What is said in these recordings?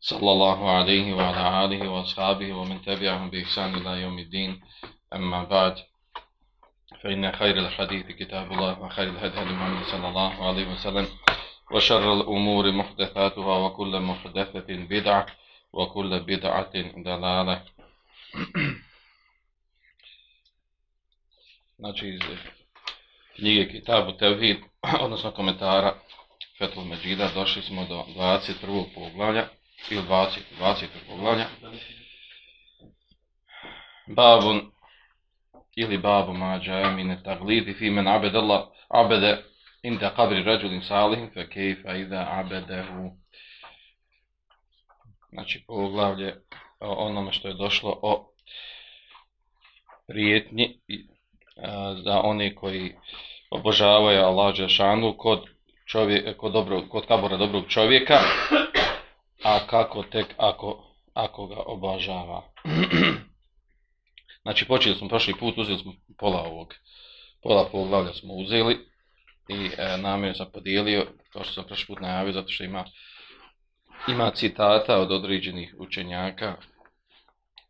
صلى الله عليه وعلى آله وأصحابه ومن تبعهم بإحسان إلى يوم الدين أما بعد فإن خير الحديث كتاب الله وخير الهدي محمد صلى الله عليه وسلم وشر الأمور محدثاتها وكل محدثة بدعة وكل بدعة دلالة znači iz knjige Kitabu Tevhid, odnosno komentara Fethul Međida, došli smo do 21. poglavlja, ili 20. 20. poglavlja. Babun, ili babu mađa, mine taglidi, fi men abedallah, abede, inda kabri rađulim salihin fe kejfa idha abadahu znači poglavlje o onome što je došlo o prijetnji za one koji obožavaju Allah džeshanu kod čovjek kod dobro, kod kabora dobrog čovjeka a kako tek ako ako ga obožava znači počeli smo prošli put uzeli smo pola ovog pola poglavlja smo uzeli i e, namjerno sam podijelio, kao što sam prošli put najavio, zato što ima ima citata od određenih učenjaka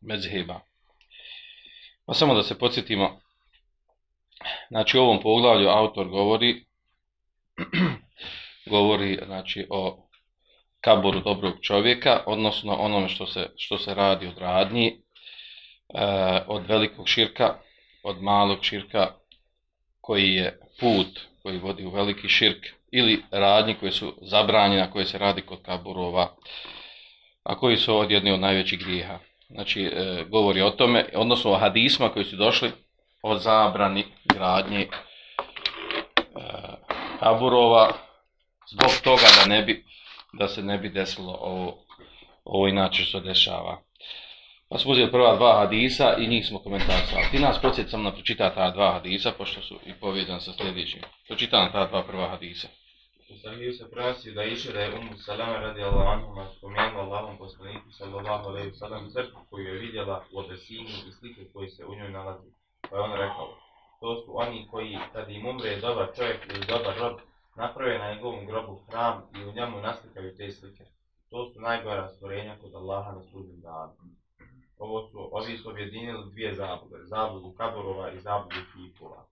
mezheba. Pa samo da se podsjetimo, znači u ovom poglavlju autor govori govori znači o kaboru dobrog čovjeka, odnosno onome što se, što se radi od radnji, e, od velikog širka, od malog širka koji je put koji vodi u veliki širk ili radnji koje su zabranjene, koje se radi kod kaburova, a koji su od jedni od najvećih grijeha. Znači, e, govori o tome, odnosno o hadisma koji su došli o zabrani gradnji e, kaburova, zbog toga da ne bi da se ne bi desilo ovo, ovo inače što dešava. Pa smo uzeli prva dva hadisa i njih smo komentarisali. Ti nas podsjeti samo na pročita ta dva hadisa, pošto su i povezani sa sljedećim. Pročita nam ta dva prva hadisa. U se prasi da iše da je Umu Salama radi Allah anhuma spomenula Allahom poslaniku sallallahu alaihi sallam crkvu koju je vidjela u obesini i slike koji se u njoj nalazi. Pa je on rekao, to su oni koji kad im umre dobar čovjek ili dobar rob, naprave na njegovom grobu hram i u njemu naslikaju te slike. To su najgora stvorenja kod Allaha na sudnjem danu ovo su, ovi su objedinili dvije zablude, zabludu kaburova i zabludu kipova.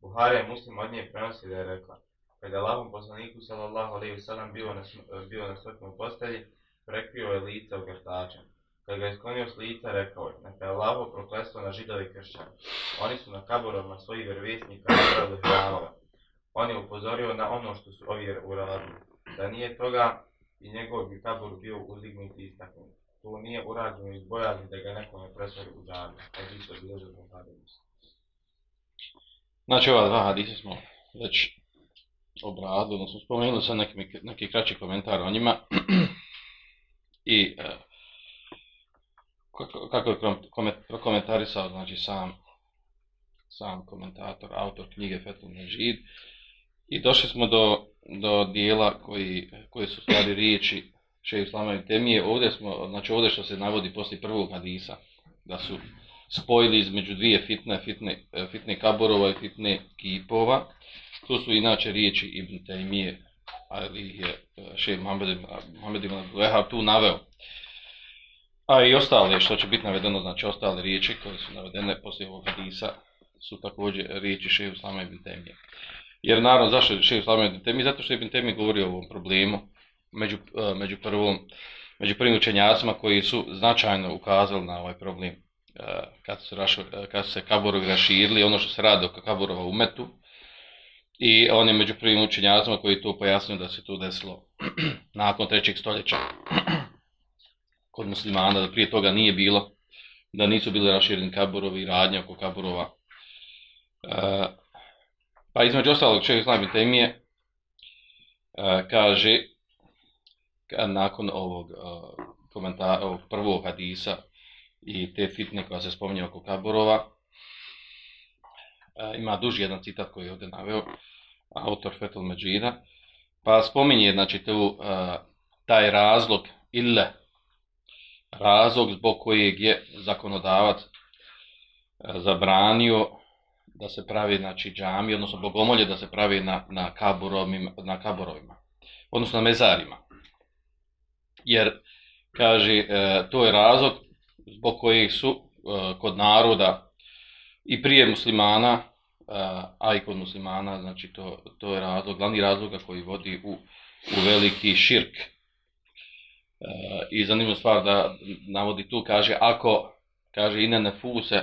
Buhari je muslim od nje prenosi da je rekla, kada je Allahom poslaniku sallallahu alaihi sallam bio na, bio na smrtnom postelji, prekrio je lice u grtačem. Kad ga je sklonio s lica, rekao je, neka je Allaho proklestvo na židovi kršćani. Oni su na kaburovima svojih vjerovjesnika napravili hramove. On je upozorio na ono što su ovi uradili. Da nije toga i njegov bi kabur bio uzdignut i istaknut to nije urađeno iz bojazni da ga neko ne presvori u džanu. To isto bilo za Znači ova dva hadisa smo već obradili, odnosno spomenuli sam neki, neki kraći komentar o njima. I e, kako je komentarisao znači, sam, sam komentator, autor knjige Fetul Nežid. I došli smo do, do dijela koji, koji su stvari riječi šeji Islama i Temije, ovdje smo, znači ovdje što se navodi poslije prvog hadisa, da su spojili između dvije fitne, fitne, e, fitne kaborova i fitne kipova, to su inače riječi Ibn Taymije, ali je e, šeji Mohamed Ibn Lehab tu naveo. A i ostale, što će biti navedeno, znači ostale riječi koje su navedene poslije ovog hadisa, su također riječi šeji Islama Ibn Temije. Jer naravno, zašto je šeji Islama Ibn Temije? Zato što Ibn Temije govorio o ovom problemu, među, e, među, prvom, među prvim učenjacima koji su značajno ukazali na ovaj problem e, kad su, rašo, e, kad su se kaborovi raširili, ono što se radi oko kaborova u metu. I on je među prvim učenjacima koji to pojasnio da se to desilo nakon trećeg stoljeća kod muslimana, da prije toga nije bilo, da nisu bili rašireni kaborovi i radnje oko kaborova. Pa između ostalog čovjek znam temije e, kaže nakon ovog e, komentara ovog prvog hadisa i te fitne koja se spominje oko kaburova. E, ima duži jedan citat koji je ovdje naveo, autor Fetul Međida, pa spominje znači, tu, taj razlog ili razlog zbog kojeg je zakonodavac zabranio da se pravi znači džami, odnosno bogomolje da se pravi na, na, kaburovima, na kaburovima, odnosno na mezarima. Jer, kaže, e, to je razlog zbog kojih su e, kod naroda i prije muslimana, e, a i kod muslimana, znači to, to je razlog, glavni razloga koji vodi u, u veliki širk. E, I zanimljiva stvar da navodi tu, kaže, ako, kaže, ine nefuse,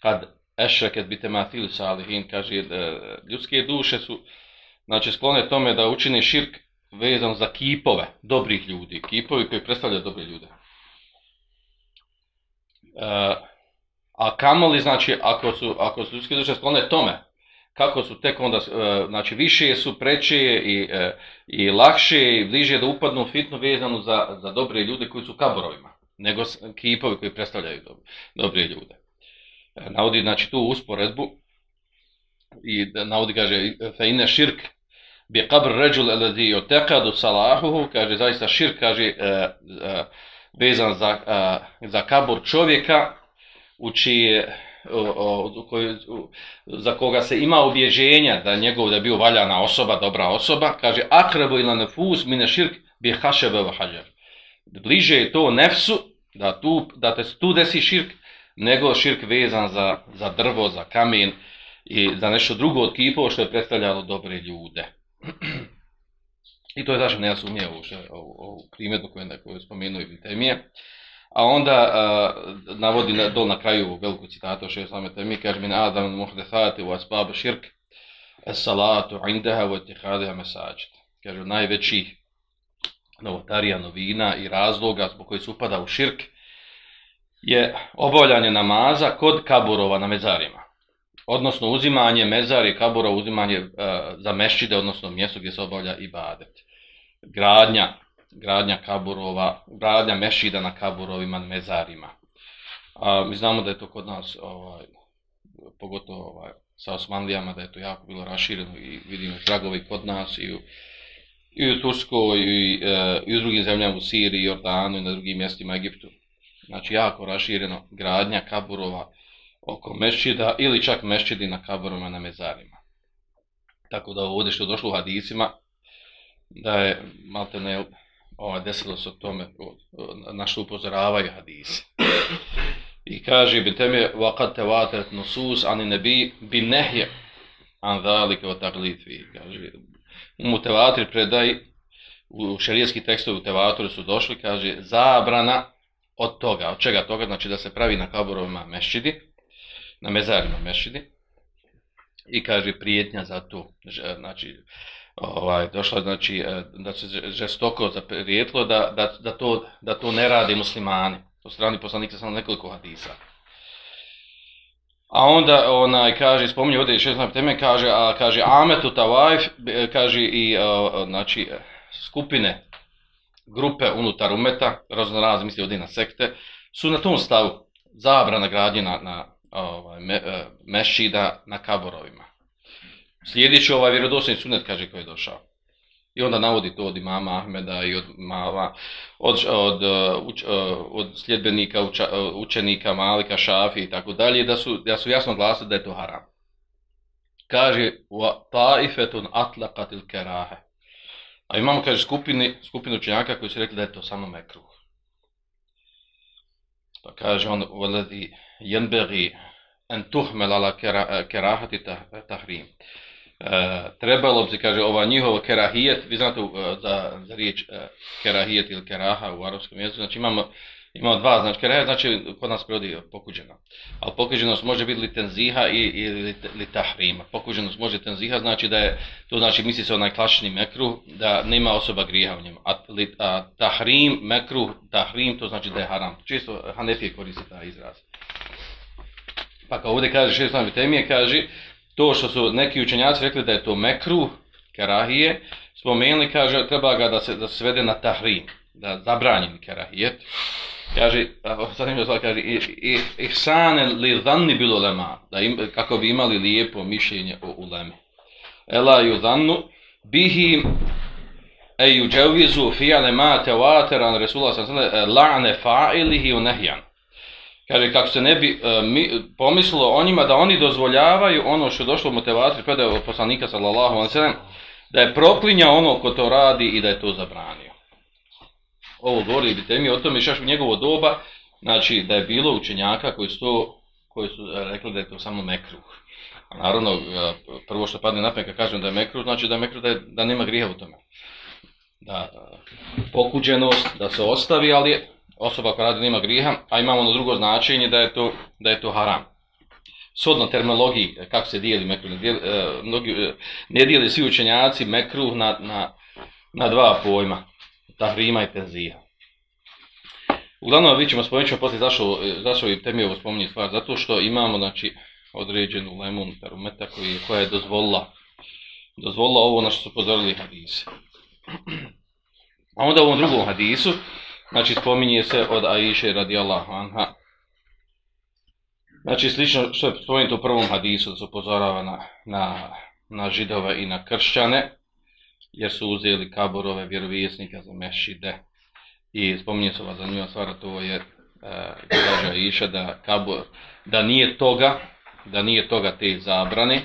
kad ešreket bi matili salihin, kaže, da ljudske duše su, znači, sklone tome da učine širk vezan za kipove dobrih ljudi, kipovi koji predstavljaju dobre ljude. E, a kamoli, znači, ako su, ako su ljudske duše sklone tome, kako su tek onda, e, znači, više su preče i, e, i lakše i bliže da upadnu u fitnu vezanu za, za dobre ljude koji su kaborovima, nego kipovi koji predstavljaju dobre, dobre ljude. Navodi, znači, tu usporedbu i navodi, kaže, fe ine širk bi qabr rajul alladhi yutaqadu salahuhu kaže zaista širk kaže e, e, vezan za e, za kabur čovjeka u čije o, o, koji, za koga se ima obježenja da njegov da bio valjana osoba, dobra osoba, kaže akrabu ila nefus mine širk bi hašebe wa hajar. Bliže je to nefsu da, tu, da te tu desi širk nego širk vezan za, za drvo, za kamen i za nešto drugo od kipova što je predstavljalo dobre ljude. I to je zašto ne sumnije ovu, ovu, ovu primjednu koju, koju je spomenuo Ibn Temije. A onda uh, navodi na, dol na kraju veliku citatu še same Temije, kaže min Adam muhdethati u asbab širk es salatu indaha u etihadeha mesađit. Kaže najveći novotarija novina i razloga zbog koji se upada u širk je obavljanje namaza kod kaburova na mezarima odnosno uzimanje mezari kabura, uzimanje e, za mešćide, odnosno mjesto gdje se obavlja ibadet. Gradnja, gradnja kaburova, gradnja mešćida na kaburovima, na mezarima. A, mi znamo da je to kod nas, ovaj, pogotovo ovaj, sa Osmanlijama, da je to jako bilo rašireno i vidimo žagovi kod nas i u, i u Turskoj i, e, i u drugim zemljama u Siriji, Jordanu i na drugim mjestima Egiptu. Znači jako rašireno gradnja kaburova, oko mešćida ili čak mešćidi na kaborima na mezarima. Tako da ovdje što je došlo u hadisima, da je malte ne ovaj, desilo se o tome na što upozoravaju hadisi. I kaže, bi teme, vakad te vatet nusus, ani ne bi, bi nehje, an dhalike o taglitvi. Kaže, u mutevatri predaj, u šarijetski tekstovi u tevatoru su došli, kaže, zabrana od toga, od čega toga, znači da se pravi na kaborovima mešidi, na mezarima mešidi i kaže prijetnja za to znači ovaj došla znači e, da se žestoko zaprijetlo da, da, da, to, da to ne radi muslimani. Po strani poslanika samo nekoliko hadisa. A onda onaj kaže spominje ovdje šest na teme kaže a kaže ametu tawaf e, kaže i e, a, znači skupine grupe unutar umeta raznorazne misli odina sekte su na tom stavu zabrana gradnje na, na ovaj, me, e, mešida na kaborovima. Sljedeći ovaj vjerodosni sunet kaže koji je došao. I onda navodi to od imama Ahmeda i od mama, od, od, e, od, e, od sljedbenika, uča, učenika Malika, Šafi i tako dalje, da su, da su jasno glasili da je to haram. Kaže, wa taifetun atlaqatil kerahe. A imamo, kaže, skupini, skupinu učenjaka koji su rekli da je to samo mekruh. Pa kaže on, voledi, jenbegi en tuhmel ala kerahati tahrim. E, trebalo bi kaže, ova njihova kerahijet, vi znate uh, za, za riječ e, uh, kerahijet ili keraha u arapskom jeziku, znači imamo, imao dva, znači reja, znači kod nas prevodi pokuđena. Ali pokuđenost može biti li tenziha i, ili li, li tahrima. Pokuđenost može tenziha, znači da je, to znači misli se onaj klasični mekruh, da nema osoba grija u njemu. A, li, a tahrim, mekruh, tahrim, to znači da je haram. Često Hanefije koristi taj izraz. Pa kao ovdje kaže šest sami temije, kaže to što su neki učenjaci rekli da je to mekruh, karahije, spomenuli, kaže, treba ga da se, da se svede na tahrim. da zabranjen kerahijet. Kaže, sad im zvala, kaže, ihsane li zanni bilo lema, da im, kako bi imali lijepo mišljenje o ulemi. Ela ju zannu bihi e ju džavizu fijale ma tevateran Resula sam sada la'ne fa'ilihi u nehjan. Kaže, kako se ne bi uh, mi, pomislilo o njima da oni dozvoljavaju ono što je došlo u motivatri predaje od poslanika sallallahu alaihi sallam, da je proklinja ono ko to radi i da je to zabranio. Ovo govori bi temi o tome šaš u njegovo doba, znači da je bilo učenjaka koji su to, koji su e, rekli da je to samo mekruh. A naravno, e, prvo što padne na kad kažem da je mekruh, znači da je mekruh da, je, da nema grijeha u tome. Da, e, pokuđenost, da se ostavi, ali osoba koja radi nema griha, a imamo ono drugo značenje da je to, da je to haram. Sodno terminologiji, kako se dijeli mekruh, ne dijeli, mnogi, ne dijeli svi učenjaci mekruh na, na, na dva pojma, tahrima i tenzija. Uglavnom, vi ćemo spomenuti, ćemo poslije zašao, zašao i temi ovo spominje stvar, zato što imamo, znači, određenu lemun tarumeta koji koja je dozvolila, dozvolila ovo na što su pozorili hadise. A onda u ovom drugom hadisu, znači spominje se od Aisha radijallahu anha, znači slično što je spomenuto u prvom hadisu, da se upozorava na, na, na židove i na kršćane, jer su uzeli kaborove vjerovijesnika za mešide. I spominje se ova zanimljiva stvar, to je, e, uh, kaže Iša, da, kabor, da nije toga, da nije toga te zabrane,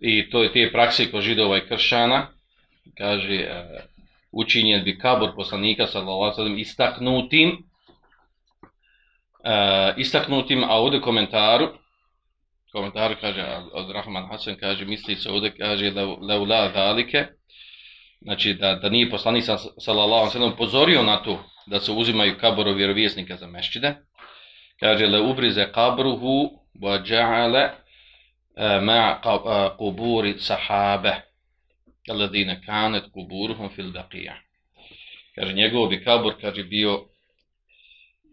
i to je te prakse kod židova i kršana, kaže, e, učinjen bi kabor poslanika sallallahu alejhi istaknutim e, istaknutim a ovdje komentaru komentar kaže od Rahman Hasan kaže misli se ovdje kaže da leula dalike znači da da nije poslanik sallallahu alejhi ve sellem pozorio na to da se uzimaju kaborovi vjerovjesnika za mešćide kaže le ubrize kabruhu wa ja'ala e, ma e, quburi sahabe alladine kanet kuburuhum fil baqija. Kaže, njegov bi kabur kaže, bio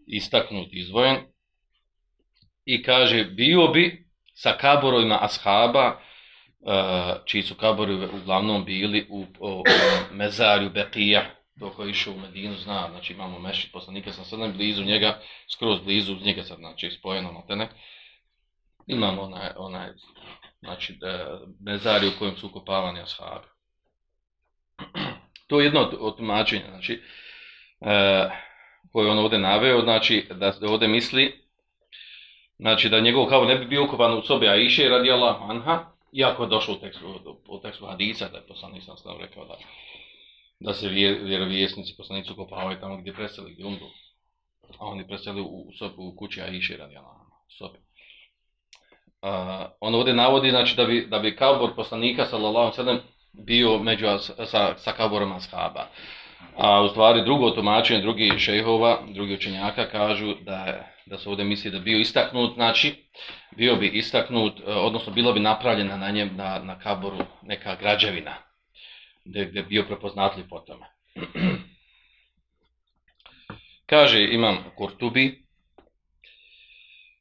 istaknut, izvojen. I kaže, bio bi sa kaborovima ashaba, uh, čiji su kabori uglavnom bili u, u, u mezarju Beqija, dok je išao u Medinu, zna, znači imamo mešit poslanika, sam sad blizu njega, skroz blizu njega sad, znači spojeno na tene. Imamo onaj, onaj znači, e, mezarju u kojem su ukopavani ashabi. To je jedno od, od tumačenja, znači, e, koje on ovdje naveo, znači, da ovdje misli, znači, da njegov kao ne bi bio ukopan u sobi Aisha radi Allah anha, iako je došlo u tekstu, u tekstu hadisa, da je poslanik sam stav rekao da, da se vjerovijesnici poslanicu ukopavaju tamo gdje preseli, gdje umru. A oni preseli u, u, sobi, u kući Aisha radi Allah anha, sobi. Uh, on ovdje navodi, znači, da bi, da bi kabor poslanika, sallallahu sallam, bio među sa, sa kaborom ashaba. A u stvari drugo tumačenje, drugi šejhova, drugi učenjaka kažu da da se ovdje misli da bio istaknut, znači bio bi istaknut, e, odnosno bilo bi napravljena na njem, na, na kaboru, neka građevina, gdje, gdje bio prepoznatljiv po tome. kaže imam Kurtubi,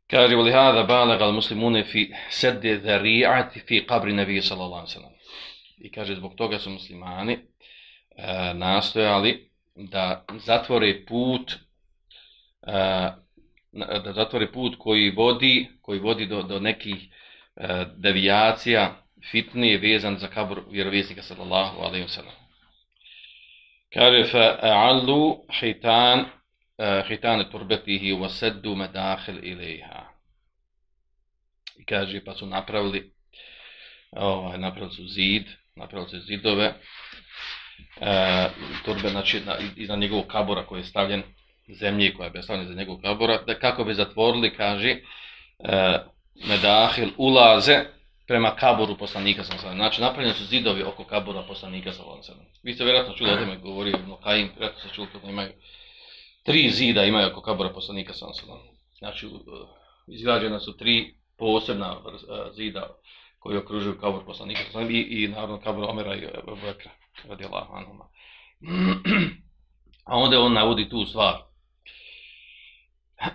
kaže, voli hada al muslimune fi sedde zari'ati fi qabri nebije sallallahu sallam. I kaže, zbog toga su muslimani e, nastojali da zatvore put e, da zatvore put koji vodi koji vodi do, do nekih e, devijacija fitnije vezan za kabur vjerovjesnika sallallahu alejhi ve sellem. Kaže, fa a'allu hitan e, hitan turbatihi wa saddu madakhil ilaiha. I kaže, pa su napravili ovaj, napravili su zid napravili su zidove, e, turbe, znači, na, iznad njegovog kabora koji je stavljen zemlji koja je stavljena za njegovog kabora, da kako bi zatvorili, kaže, e, medahil ulaze prema kaboru poslanika sam sada. Znači, napravljeni su zidovi oko kabora poslanika sam sada. Vi ste vjerojatno čuli o tome govorio, no Kajim, vjerojatno ste čuli da imaju tri zida imaju oko kabora poslanika sam sada. Znači, izgrađena su tri posebna e, zida koji okružuju kabur poslanika i, i naravno kabur Omera i e, Bekra radi Allah anuma. A onda on navodi tu stvar.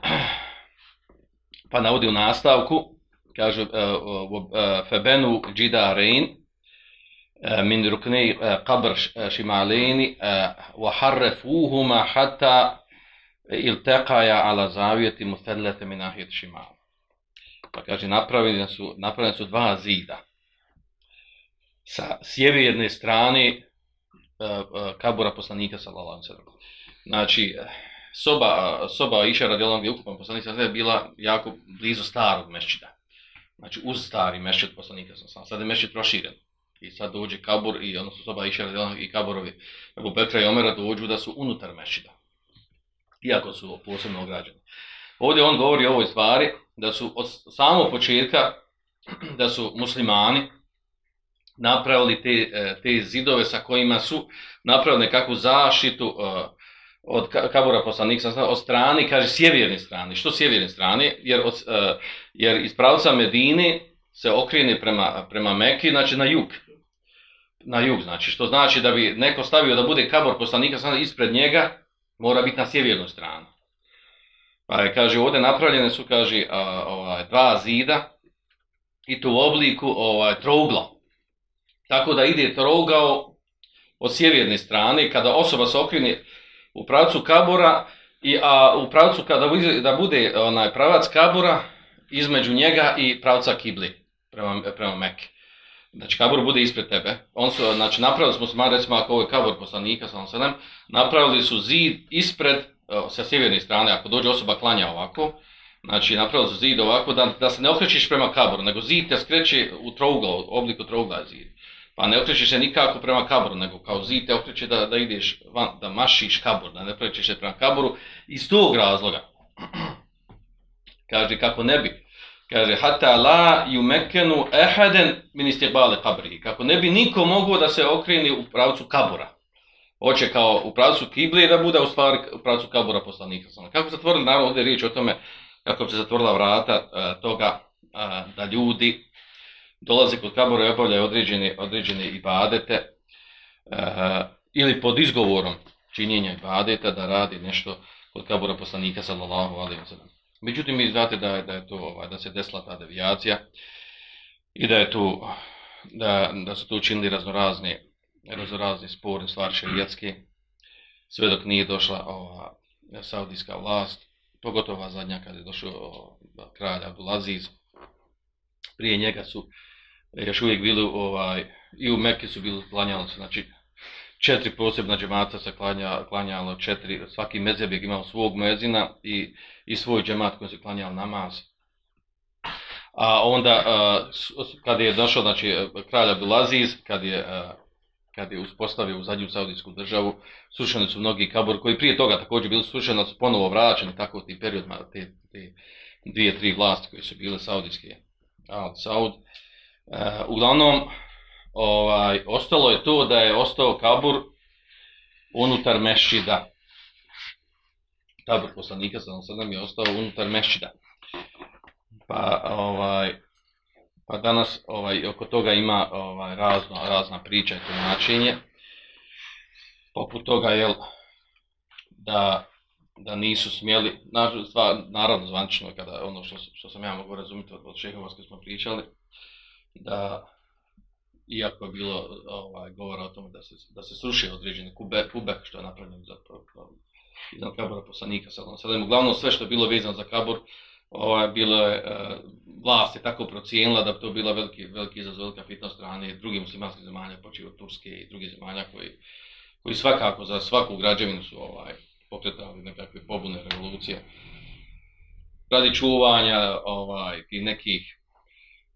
Pa navodi u nastavku, kaže e, e, Febenu Džida Rein, min rukni kabr qabr šimaleni wa harrefuhuma hatta iltaqaya ala zavijeti muthallata min ahit shimal. Pa kaže napravljeni su napravljeni su dva zida. Sa sjeverne strane e, e, kabura poslanika sallallahu alejhi ve. Znači e, soba soba Iša radijallahu anhu ukupan poslanik sallallahu je bila jako blizu starog mešćida. Znači uz stari mešćid poslanika sallallahu alejhi Sada je mešćid proširen. I sad dođe kabur i odnosno soba Iša radijalama i kaburovi Abu Bekra i Omera dođu da su unutar mešćida. Iako su posebno ograđeni. Ovdje on govori o ovoj stvari da su od samog početka da su muslimani napravili te, e, te zidove sa kojima su napravili nekakvu zaštitu e, od kabura poslanika sa od strane, kaže sjeverne strane. Što sjeverne strane? Jer, od, e, jer iz pravca Medine se okrene prema, prema Meki, znači na jug. Na jug, znači. Što znači da bi neko stavio da bude kabor poslanika sam ispred njega, mora biti na sjevernoj strani. Pa je, kaže, ovdje napravljene su, kaže, a, ovaj, dva zida i to u obliku ovaj, trougla. Tako da ide trougao od sjeverne strane, kada osoba se okrene u pravcu kabura, i, a u pravcu kada da bude onaj pravac kabura između njega i pravca kibli prema, prema Mekke. Znači kabur bude ispred tebe. On su, znači napravili smo recimo ako ovo je kabur poslanika, sallam napravili su zid ispred, sa sjeverne strane, ako dođe osoba klanja ovako, znači napravili su zid ovako da, da se ne okrećiš prema kaboru, nego zid te skreće u trougla, u obliku trougla zid. Pa ne okrećiš se nikako prema kaboru, nego kao zid te okreće da, da ideš van, da mašiš kabor, da ne okrećiš se prema kaboru. Iz tog razloga, kaže kako ne bi, kaže hata la yumekenu ehaden min istiqbali kabri, kako ne bi niko mogao da se okreni u pravcu kabura. Hoće kao u pravcu kible da bude u stvari u pravcu kabura poslanika. sallallahu Kako se zatvorili, naravno ovdje je riječ o tome kako bi se zatvorila vrata e, toga e, da ljudi dolaze kod kabura i obavljaju određene, određene ibadete e, ili pod izgovorom činjenja ibadeta da radi nešto kod kabura poslanika sallallahu alaihi wa sallam. Međutim, mi znate da, je- da je to ovaj, da se desila ta devijacija i da je tu da, da su tu učinili raznorazne raznorazne sporne stvari šarijatske, sve dok nije došla ova saudijska vlast, pogotovo ova zadnja kada je došao o, kralj Abdulaziz. Prije njega su još uvijek bili ovaj i u Mekke su bili klanjali su znači četiri posebna džemata se klanja, klanjalo, četiri, svaki mezeb je imao svog mezina i, i svoj džemat koji se klanjao namaz. A onda, uh, kad je došao, znači, kralj Abdulaziz, kad je, a, kad je uspostavio u zadnju saudijsku državu, sušeni su mnogi kabor, koji prije toga također bili sušeni, ali su ponovo vraćeni, tako tim periodima, te, te dvije, tri vlasti koje su bile saudijske, Al Saud. E, uglavnom, ovaj, ostalo je to da je ostao kabur unutar mešćida. Kabur poslanika sa alejhi je ostao unutar mešćida. Pa ovaj pa danas ovaj oko toga ima ovaj razno razna priča i tumačenje. Poput toga je da da nisu smjeli, na, stvar, naravno zvančno kada ono što, što sam ja mogu razumjeti od, od šehova smo pričali, da iako je bilo ovaj, govora o tome da se, da se sruši određeni kube, kubek što je napravljen za iznad kabora poslanika sallallahu alejhi uglavnom sve što je bilo vezano za kabor ovaj bilo je e, vlast je tako procijenila da bi to bila veliki veliki izazov velika fitna strane drugih muslimanskih zemalja počeo od Turske i drugih zemalja koji koji svakako za svaku građevinu su ovaj pokretali nekakve pobune revolucije radi čuvanja ovaj i nekih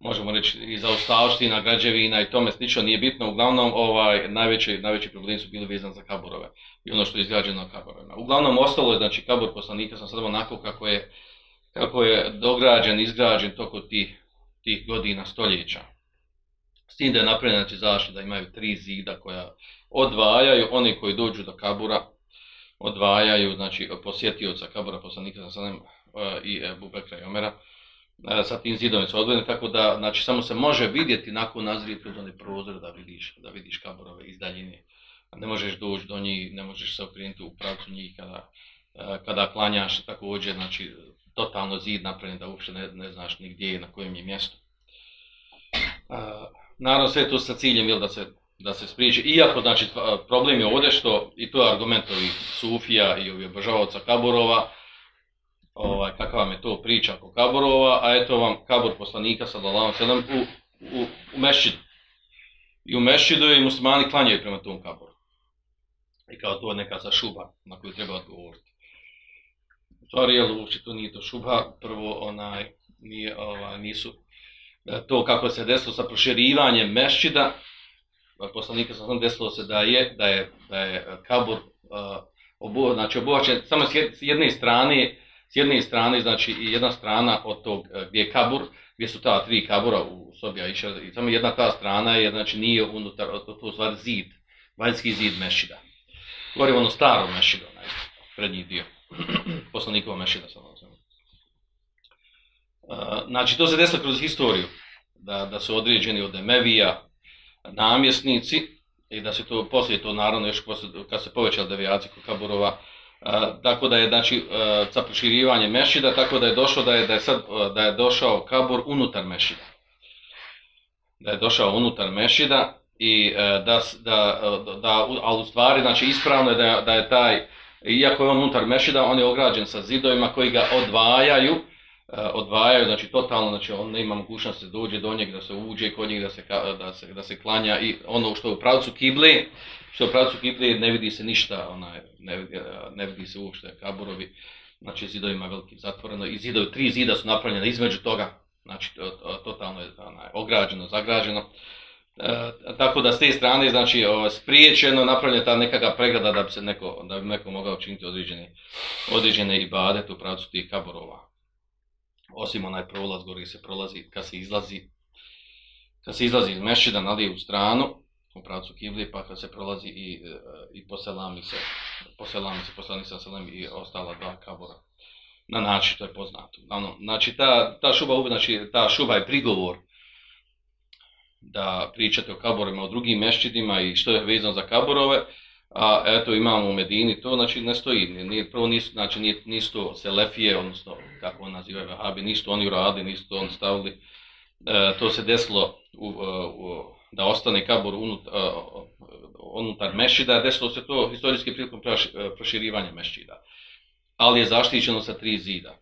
možemo reći i zaostavština građevina i tome slično nije bitno uglavnom ovaj najveći najveći problemi su bili vezani za kaburove i ono što je izgrađeno na kaborovima. uglavnom ostalo je znači kabur poslanika sam sad onako kako je kako je dograđen izgrađen toko tih tih godina stoljeća. S tim da je napravljena znači zašto da imaju tri zida koja odvajaju. Oni koji dođu do kabura odvajaju znači posjetioca kabura poslanika sa sanem e, i Ebu Bekra i Omera. E, sa tim zidom su odvojeni, tako da znači, samo se može vidjeti nakon nazrije kroz one prozore da vidiš, da vidiš kaborove iz daljine. Ne možeš doći do njih, ne možeš se okrenuti u pravcu njih kada, e, kada klanjaš također, znači totalno zid napravljen da uopšte ne, ne znaš ni gdje je, na kojem je mjestu. Naravno sve to sa ciljem ili da se da se spriječi, iako znači problem je ovdje što, i to je argument ovih Sufija i ovih obožavaoca Kaburova, ovaj, kakva vam je to priča oko Kaburova, a eto vam Kabur poslanika sallallahu sallam u, u, u mešćidu. I u mešćidu i muslimani klanjaju prema tom Kaburu. I kao to neka sa šuba na koju treba odgovoriti. Stvari je uopće to nije to šubha, prvo onaj, nije, ovaj, nisu, e, to kako se desilo sa proširivanjem mešćida, poslanika sam desilo se da je da je da je e, kabur uh, znači obuhvaćen samo s jedne strane s jedne strane znači i jedna strana od tog gdje je kabur gdje su ta tri kabura u sobi Aisha i samo jedna ta strana je znači nije unutar to, to stvar zid vanjski zid mešida govorimo ono staro mešido onaj prednji dio. poslanikova mešida sam uh, znači to se desilo kroz historiju da da su određeni od Emevija namjesnici i da se to poslije to naravno još poslije, kad se povećala devijacija kod Kaburova tako da je znači sa proširivanje mešida tako da je došlo da je da je sad da je došao Kabur unutar mešida. Da je došao unutar mešida i e, da da da, da al u stvari znači ispravno je da, da je taj iako je on unutar mešida on je ograđen sa zidovima koji ga odvajaju eh, odvajaju, znači totalno, znači on nema mogućnosti da se dođe do njega, da se uđe kod njega, da se, da se, da se klanja i ono što je u pravcu kible, što je u pravcu kible ne vidi se ništa, onaj, ne, eh, ne vidi se uopšte kaburovi, znači zidovima veliki zatvoreno i zidovi, tri zida su napravljene između toga, znači to, to, totalno je onaj, ograđeno, zagrađeno. E, tako da s te strane znači spriječeno napravljena ta nekakva pregrada da bi se neko da bi neko mogao činiti određene određene ibadet u pravcu tih kaborova. osim onaj prolaz gori se prolazi kad se izlazi kad se izlazi iz mešida na lijevu stranu u pravcu kibli pa kad se prolazi i, e, i poselami se poselami se poslani sa selam i ostala dva kabora na način to je poznato ono, znači ta, ta šuba znači ta šuba je prigovor da pričate o kaborima o drugim mešćidima i što je vezano za kaborove a eto imamo u Medini to znači ne stoji nije prvo nisu znači nije nisu to selefije odnosno kako on naziva vahabi nisu oni uradili nisu to on stavili. E, to se desilo u, e, u, da ostane kabor unut, uh, unutar mešida desilo se to historijski prilikom e, proširivanja mešida ali je zaštićeno sa tri zida.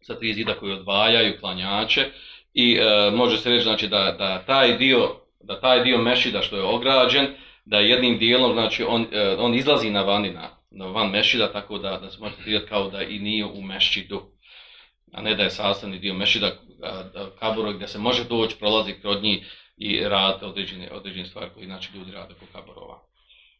Sa tri zida koji odvajaju klanjače i e, može se reći znači da, da taj dio da taj dio mešida što je ograđen da jednim dijelom, znači on, e, on izlazi na vanina, na van mešida, tako da, da se može tretirati kao da i nije u mešidu, a ne da je sastavni dio mešida kaburo gdje se može doći, prolazi kroz njih i rad određene, određene stvari koje inače ljudi rade po kaborova.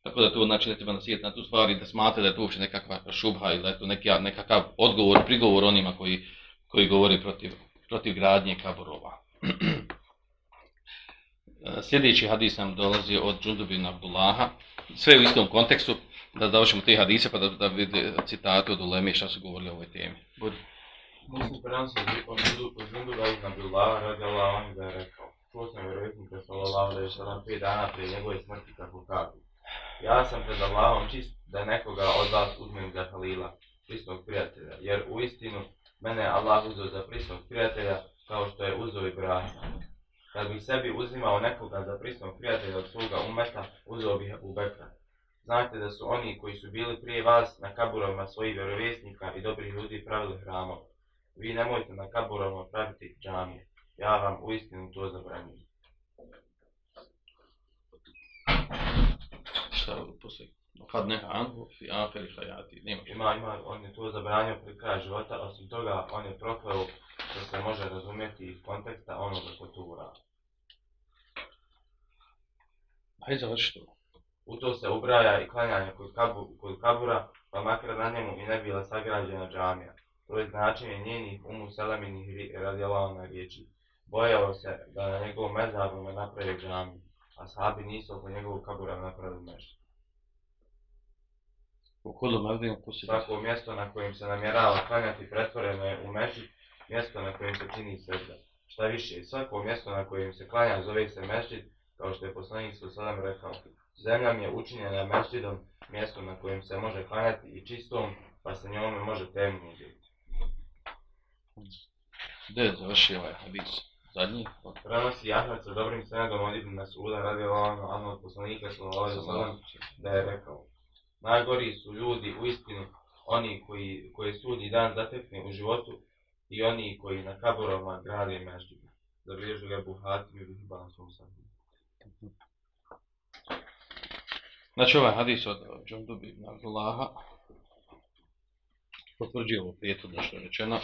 Tako da to znači ne treba nasijeti na tu stvari da smate da je to uopće nekakva šubha ili da je to neki, nekakav odgovor, prigovor onima koji, koji govori protiv, protiv gradnje kaborova. E, sljedeći hadis nam dolazi od Džundubina Abdullaha. Sve u istom kontekstu, da završimo te hadise pa da, da vidi citate od Uleme šta su govorili o ovoj temi. Budi. Muslim prenosi od Džundubina Abdullaha radi Allah, on da je rekao. Čuo sam vjerovetnika sallallahu alaihi sallam pet dana prije njegove smrti kako kažu. Ja sam pred Allahom čist da nekoga od vas uzmem za Halila, čistog prijatelja, jer u istinu mene Allah uzeo za prisnog prijatelja kao što je uzeo Ibrahima. kad bi sebi uzimao nekoga za prisnog prijatelja od svoga umeta, uzeo bih u Bekra. Znate da su oni koji su bili prije vas na kaburovima svojih vjerovjesnika i dobrih ljudi pravili hramove. Vi nemojte na kaburovima praviti džamije. Ja vam u istinu to zabranjujem. Šta je poslije? Kad ne anhu, fi aferi hajati. Nema. Ima, ima, on je to zabranio pri kraja života, osim toga on je prokleo što se može razumjeti iz konteksta onoga ko to uradi. Hajde završi to. U to se ubraja i klanjanje kod, kabu, kod kabura, pa makar na njemu i ne bila sagrađena džamija. To je značenje njenih umu selaminih radijala na riječi. Bojalo se da na njegovom mezabu ne napravi džamiju, a sahabi nisu oko njegovog kabura napravili nešto. U kodu mrdinu posljedno. Svako mjesto na kojem se namjerava klanjati pretvoreno je u mešit, mjesto na kojem se čini srda. Šta više, svako mjesto na kojem se klanja zove se mešit, kao što je poslanik sa sadam rekao, zemlja mi je učinjena mešćidom, mjesto na kojem se može klanjati i čistom, pa se njome može temu uzeti. Gdje je završio ovaj hadis? zadnji. Prenosi Ahmed sa dobrim senedom od Ibn Masuda radi ono, ono od poslanika sallallahu alaihi wasallam da je rekao Najgori su ljudi u istinu oni koji, koji sudi dan zatekne u životu i oni koji na kaborama grade meštine. Zabilježu ga Buhatim i Buhiba na svom sadu. Znači ovaj hadis od Džundub ibn Abdullaha potvrđuje ovo prijetodno što je rečeno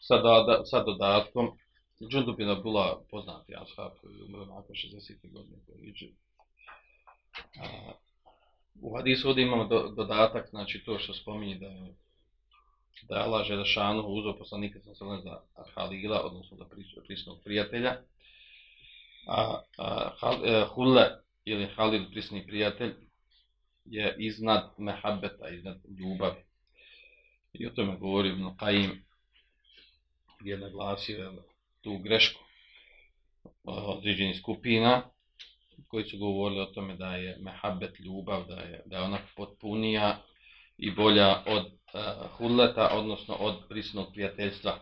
sa, da, sa dodatkom Džundub ibn Abdullah poznati ashab koji je umro nakon 60. godine koji Iđi. U hadisu ovdje imamo do, dodatak, znači to što spominje da je da je Allah Želešanu uzao poslanika sa sve za Halila, odnosno za prisnog prijatelja. A, a, hal, e, Hule ili Halil, prisni prijatelj, je iznad mehabeta, iznad ljubavi. I o tome govori Ibn Qaim, gdje je naglasio tu grešku određenih skupina, koji su govorili o tome da je mehabet ljubav, da je, da je ona potpunija i bolja od uh, hulleta, odnosno od prisnog prijateljstva.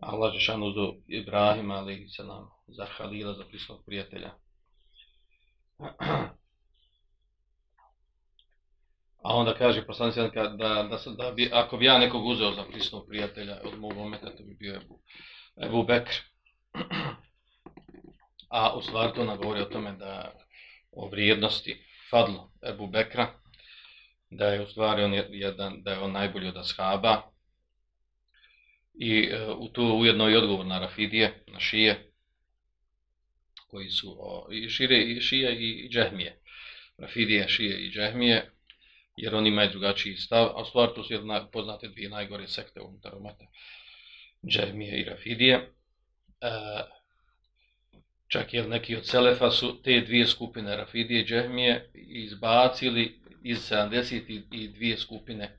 Allah je šan uzu Ibrahima, ali se nam za Halila, za prisnog prijatelja. A onda kaže poslanik da, da, da, da bi, ako bi ja nekog uzeo za prisnog prijatelja od mog ometa, to bi bio Ebu, Ebu Bekr. A u stvari to nagovori o tome da o vrijednosti Fadlu Ebu Bekra, da je u stvari on jedan, da je on najbolji od ashaba. I e, u to ujedno i odgovor na Rafidije, na Šije, koji su o, i šire i Šije i Džehmije. Rafidije, Šije i Džehmije, jer oni imaju drugačiji stav, a u stvari to su jedna, poznate dvije najgore sekte unutar umeta, Džehmije i Rafidije. E, čak jel neki od Selefa su te dvije skupine Rafidije i Džehmije izbacili iz 72 skupine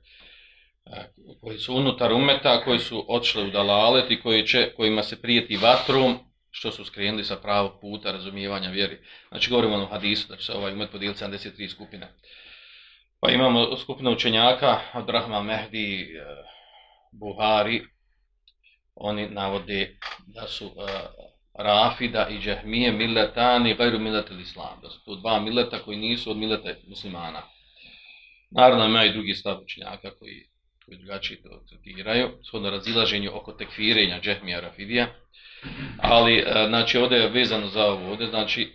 koji su unutar umeta, koji su odšli u dalalet i koji će, kojima se prijeti vatrom, što su skrenuli sa pravog puta razumijevanja vjeri. Znači govorimo o hadisu da će se ovaj umet podijeliti 73 skupine. Pa imamo skupinu učenjaka, od Rahma Mehdi, e, Buhari, oni navode da su e, Rafida i Džahmije miletani gajru milletel islam. Da su to dva mileta koji nisu od mileta muslimana. Naravno ima i drugi stav učenjaka koji, koji drugačije to tretiraju, shodno razilaženju oko tekfirenja Džahmija Rafidija. Ali, e, znači, ovdje je vezano za ovo, ovdje znači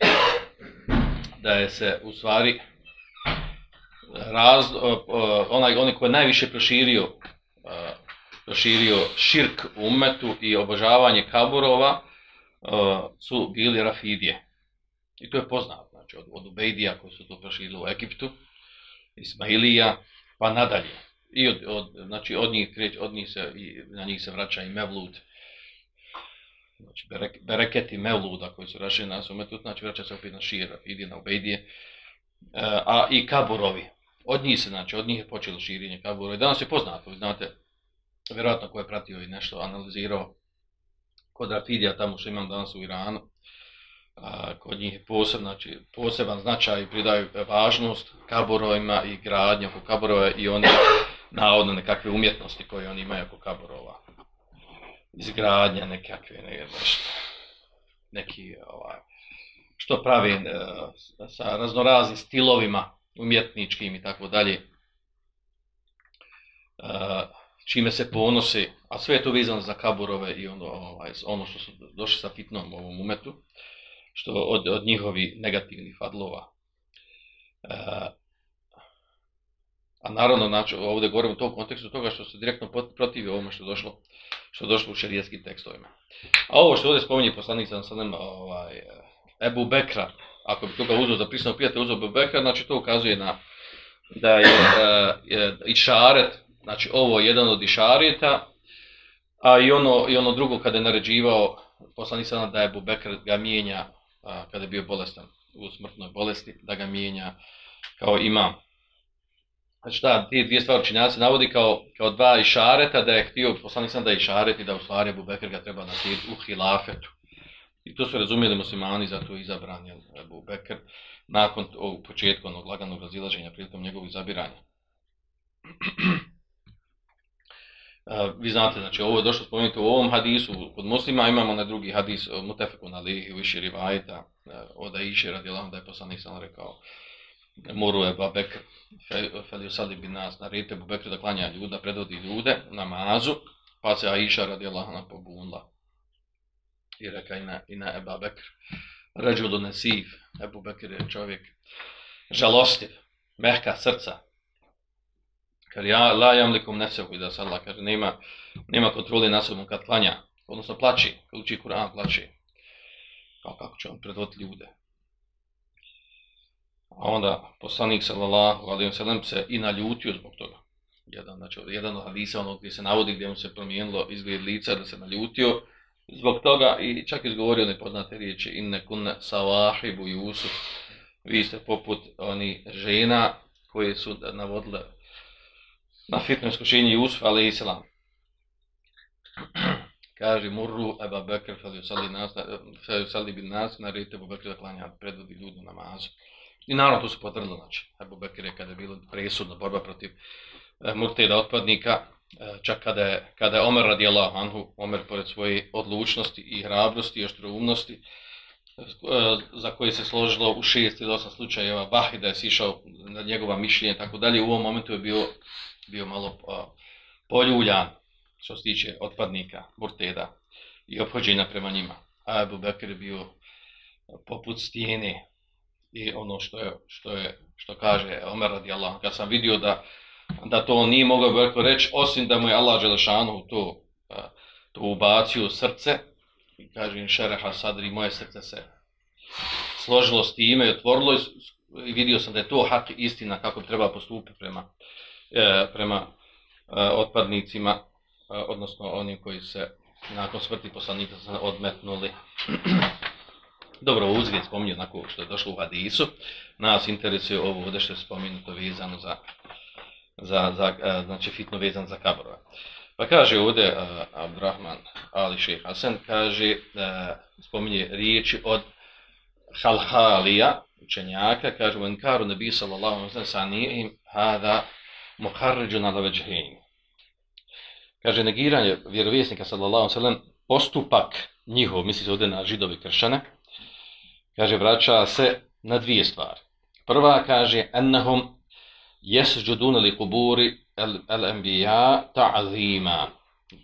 da je se u stvari raz, onaj, onaj koji je najviše proširio, e, proširio širk u umetu i obožavanje kaburova Eh, su bili Rafidije. I to je poznato, znači, od, od Ubejdija koji su to prošli u Egiptu, Ismailija, pa nadalje. I od, od, znači od njih, kreć, od njih se, i na njih se vraća i Mevlud, znači berek, bereketi Mevluda koji su rašeni na sumetu, znači vraća se opet na šir, ide na Ubejdije, e, a i Kaburovi. Od njih se, znači, od njih je počelo širenje Kaburovi. Danas je poznato, vi znate, vjerojatno ko je pratio i nešto analizirao kod Rafidija tamo što imam danas u Iranu, a, kod njih je poseb, znači, poseban značaj pridaju važnost kaborovima i gradnje oko kaborova i oni navodno nekakve umjetnosti koje oni imaju oko kaborova. Izgradnja nekakve, ne, nešto, neki, ovaj, što pravi e, sa raznoraznim stilovima umjetničkim i tako dalje. E, čime se ponose, a sve je to vezano za kaburove i ono, ovaj, ono što su došli sa fitnom u ovom umetu što od, od njihovi negativnih fadlova. E, a naravno, znači, ovdje govorimo u tom kontekstu toga što se direktno protivi ovome što je došlo, što došlo u šerijetskim tekstovima. A ovo što ovdje spominje poslanik sa sadem, ovaj, Ebu Bekra, ako bi toga uzeo za prisnog prijatelja, uzeo Ebu Bekra, znači to ukazuje na da je, e, i šaret, znači ovo je jedan od išareta, a i ono, i ono drugo kada je naređivao poslanik sada da je Bubekr ga mijenja a, kada je bio bolestan u smrtnoj bolesti, da ga mijenja kao imam. Znači da, ti dvije stvari činjaci navodi kao, kao dva išareta, da je htio poslanik sam da je išareti, da u stvari Abu Bekr ga treba naslijediti u hilafetu. I to su razumijeli muslimani, zato je izabran je Abu Bekr nakon ovog početka onog laganog razilaženja prilikom njegovog izabiranja. Vi znate, znači ovo je došlo spomenuti u ovom hadisu, kod muslima imamo na drugi hadis, e, mutefekun ali i rivajeta, e, od Aisha radijallahu da je poslanik sam rekao, moru je Babekr, Felio Sali bin nas, naredite Babekr da klanja ljuda, predvodi ljude namazu, pa se Aisha radijallahu na pobunla. I reka ina, ina Eba Bekr, ređulu nesiv, Ebu Bekr je čovjek žalostiv, mehka srca, Jer ja la jamlikum nefsehu i da se Allah kaže, nema, nema kontrole na sobom kad klanja, odnosno plači, kad uči Kur'an plači. Kao kako će on predvoditi ljude. A onda poslanik sallallahu alejhi ve sellem se i naljutio zbog toga. Jedan znači jedan od hadisa onog gdje se navodi gdje mu se promijenilo izgled lica da se naljutio zbog toga i čak izgovorio nepoznate riječi inne kunne sawahibu Yusuf. Vi ste poput oni žena koje su navodile na fitno iskušenje Yusuf i selam. Kaže murru Abu Bekr fa yusalli nas bin nas na rite Abu Bekr da klanja predvodi ljudi namazu. I naravno to se potvrdilo, znači, Abu Bekr je kada je bilo presudna borba protiv e, murteda otpadnika, e, čak kada je, kada je Omer radijallahu anhu, Omer pored svoje odlučnosti i hrabrosti i oštroumnosti, eh, za koje se složilo u šest ili osam slučajeva Vahida je sišao na njegova mišljenja i tako dalje, u ovom momentu je bio, bio malo a, poljuljan što se tiče otpadnika, murteda i obhođenja prema njima. A Abu Bekr bio poput stijene, i ono što je što je što kaže Omer radijallahu kad sam vidio da da to nije mogao veliko reći osim da mu je Allah Đelešanu to to ubacio u srce i kaže im šereha sadri moje srce se složilo s time i otvorilo i vidio sam da je to hak istina kako treba postupiti prema e, prema e, otpadnicima e, odnosno onim koji se nakon smrti poslanika odmetnuli Dobro, uzgled spominje onako što je došlo u hadisu. Nas interesuje ovo ovdje što je spominuto vezano za, za, za e, znači fitno vezano za kabrova. Pa kaže ovdje uh, Abdurrahman Ali Šeha Hasan, kaže, uh, spominje riječi od Halhalija, učenjaka, kaže, u enkaru nebi sallallahu alaihi wa sallam, sanihim hada muharriđu na laveđhejn. Kaže, negiranje vjerovjesnika sallallahu sallam, postupak njihov, misli se ovdje na židovi kršane, kaže vraća se na dvije stvari. Prva kaže annahum yasjuduna li kuburi al-anbiya ta'zima.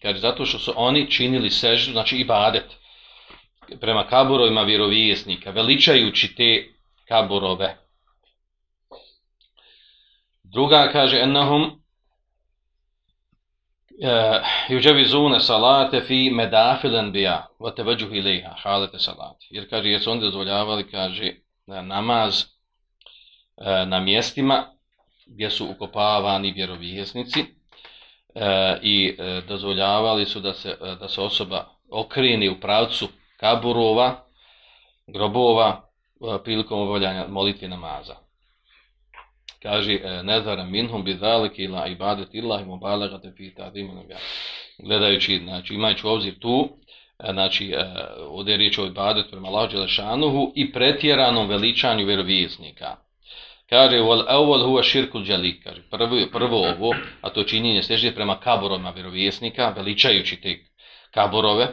Kaže zato što su oni činili seždu, znači ibadet prema kaburovima vjerovjesnika, veličajući te kaburove. Druga kaže ennahum Eh, yuđavizune salate fi medafil anbiya wa tawajjuh ilayha halat salat jer kaže jer su oni dozvoljavali kaže namaz eh, na mjestima gdje su ukopavani vjerovjesnici eh, i eh, dozvoljavali su da se eh, da se osoba okreni u pravcu kaburova grobova prilikom obavljanja molitve namaza kaže e, nezara minhum bi zalike ila ibadet illahi mubalagate fi ta'zimu nabija. gledajući znači imajući obzir tu e, znači e, ovdje je riječ o ibadet prema Allahu Đelešanuhu i pretjeranom veličanju vjerovjesnika. Kaže wal awwal huwa shirku jalik. Kaže prvo prvo ovo a to činjenje sežde prema kaborovima vjerovjesnika veličajući te kaborove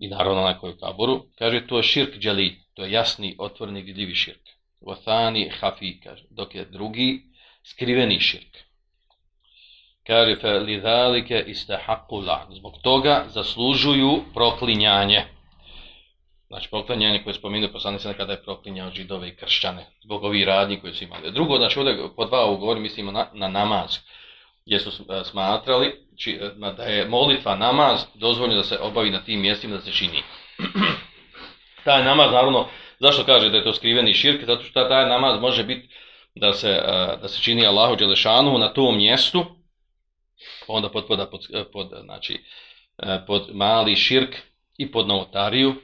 i naravno na kojoj kaboru kaže to je širk jalik to je jasni otvorni, vidljivi širk. Vathani hafi, kaže, dok je drugi skriveni širk. Kaže, fe li dhalike istahaku. Zbog toga zaslužuju proklinjanje. Znači, proklinjanje koje spominuje poslani se nekada je proklinjao židove i kršćane. Zbog ovih radnji koje su imali. Drugo, znači, ovdje po dva ugovori mislimo na, na namaz. Gdje su smatrali znači, či, da je molitva namaz dozvoljeno da se obavi na tim mjestima da se čini. Taj namaz, naravno, Zašto kaže da je to skriveni širk? Zato što taj namaz može biti da se, da se čini Allahu Đelešanu na tom mjestu, onda potpada pod, pod, znači, e, pod mali širk i pod novotariju,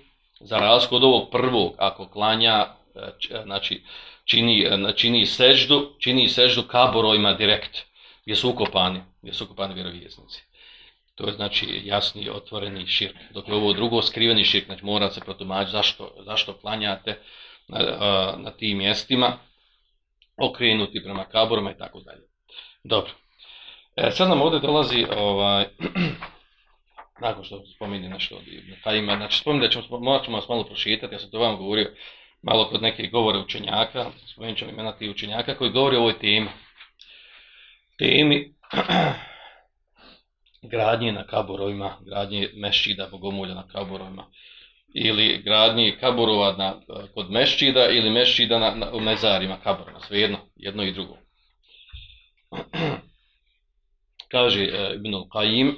za razliku od ovog prvog, ako klanja, e, e, znači, čini, čini seždu, čini seždu kaborojima direkt, gdje su ukopani, gdje su ukopani vjerovjesnici. To je znači jasni otvoreni širk. Dok je ovo drugo skriveni širk, znači mora se protumačiti zašto, zašto klanjate na, na tim mjestima, okrenuti prema kaborima i tako dalje. Dobro. E, sad nam ovdje dolazi, ovaj, nakon što spomeni nešto od Ibn Kajima, znači spomeni da ćemo, morat ćemo vas malo prošitati, ja sam to vam govorio malo kod neke govore učenjaka, spomenut ćemo imena tih učenjaka koji govori o ovoj temi. Temi gradnje na kaborovima, gradnje mešćida bogomolja na kaborovima, ili gradnje kaborova na, kod mešćida ili mešćida na, na, u mezarima kaborova, svejedno, jedno i drugo. Kaže uh, Ibn al-Qaim,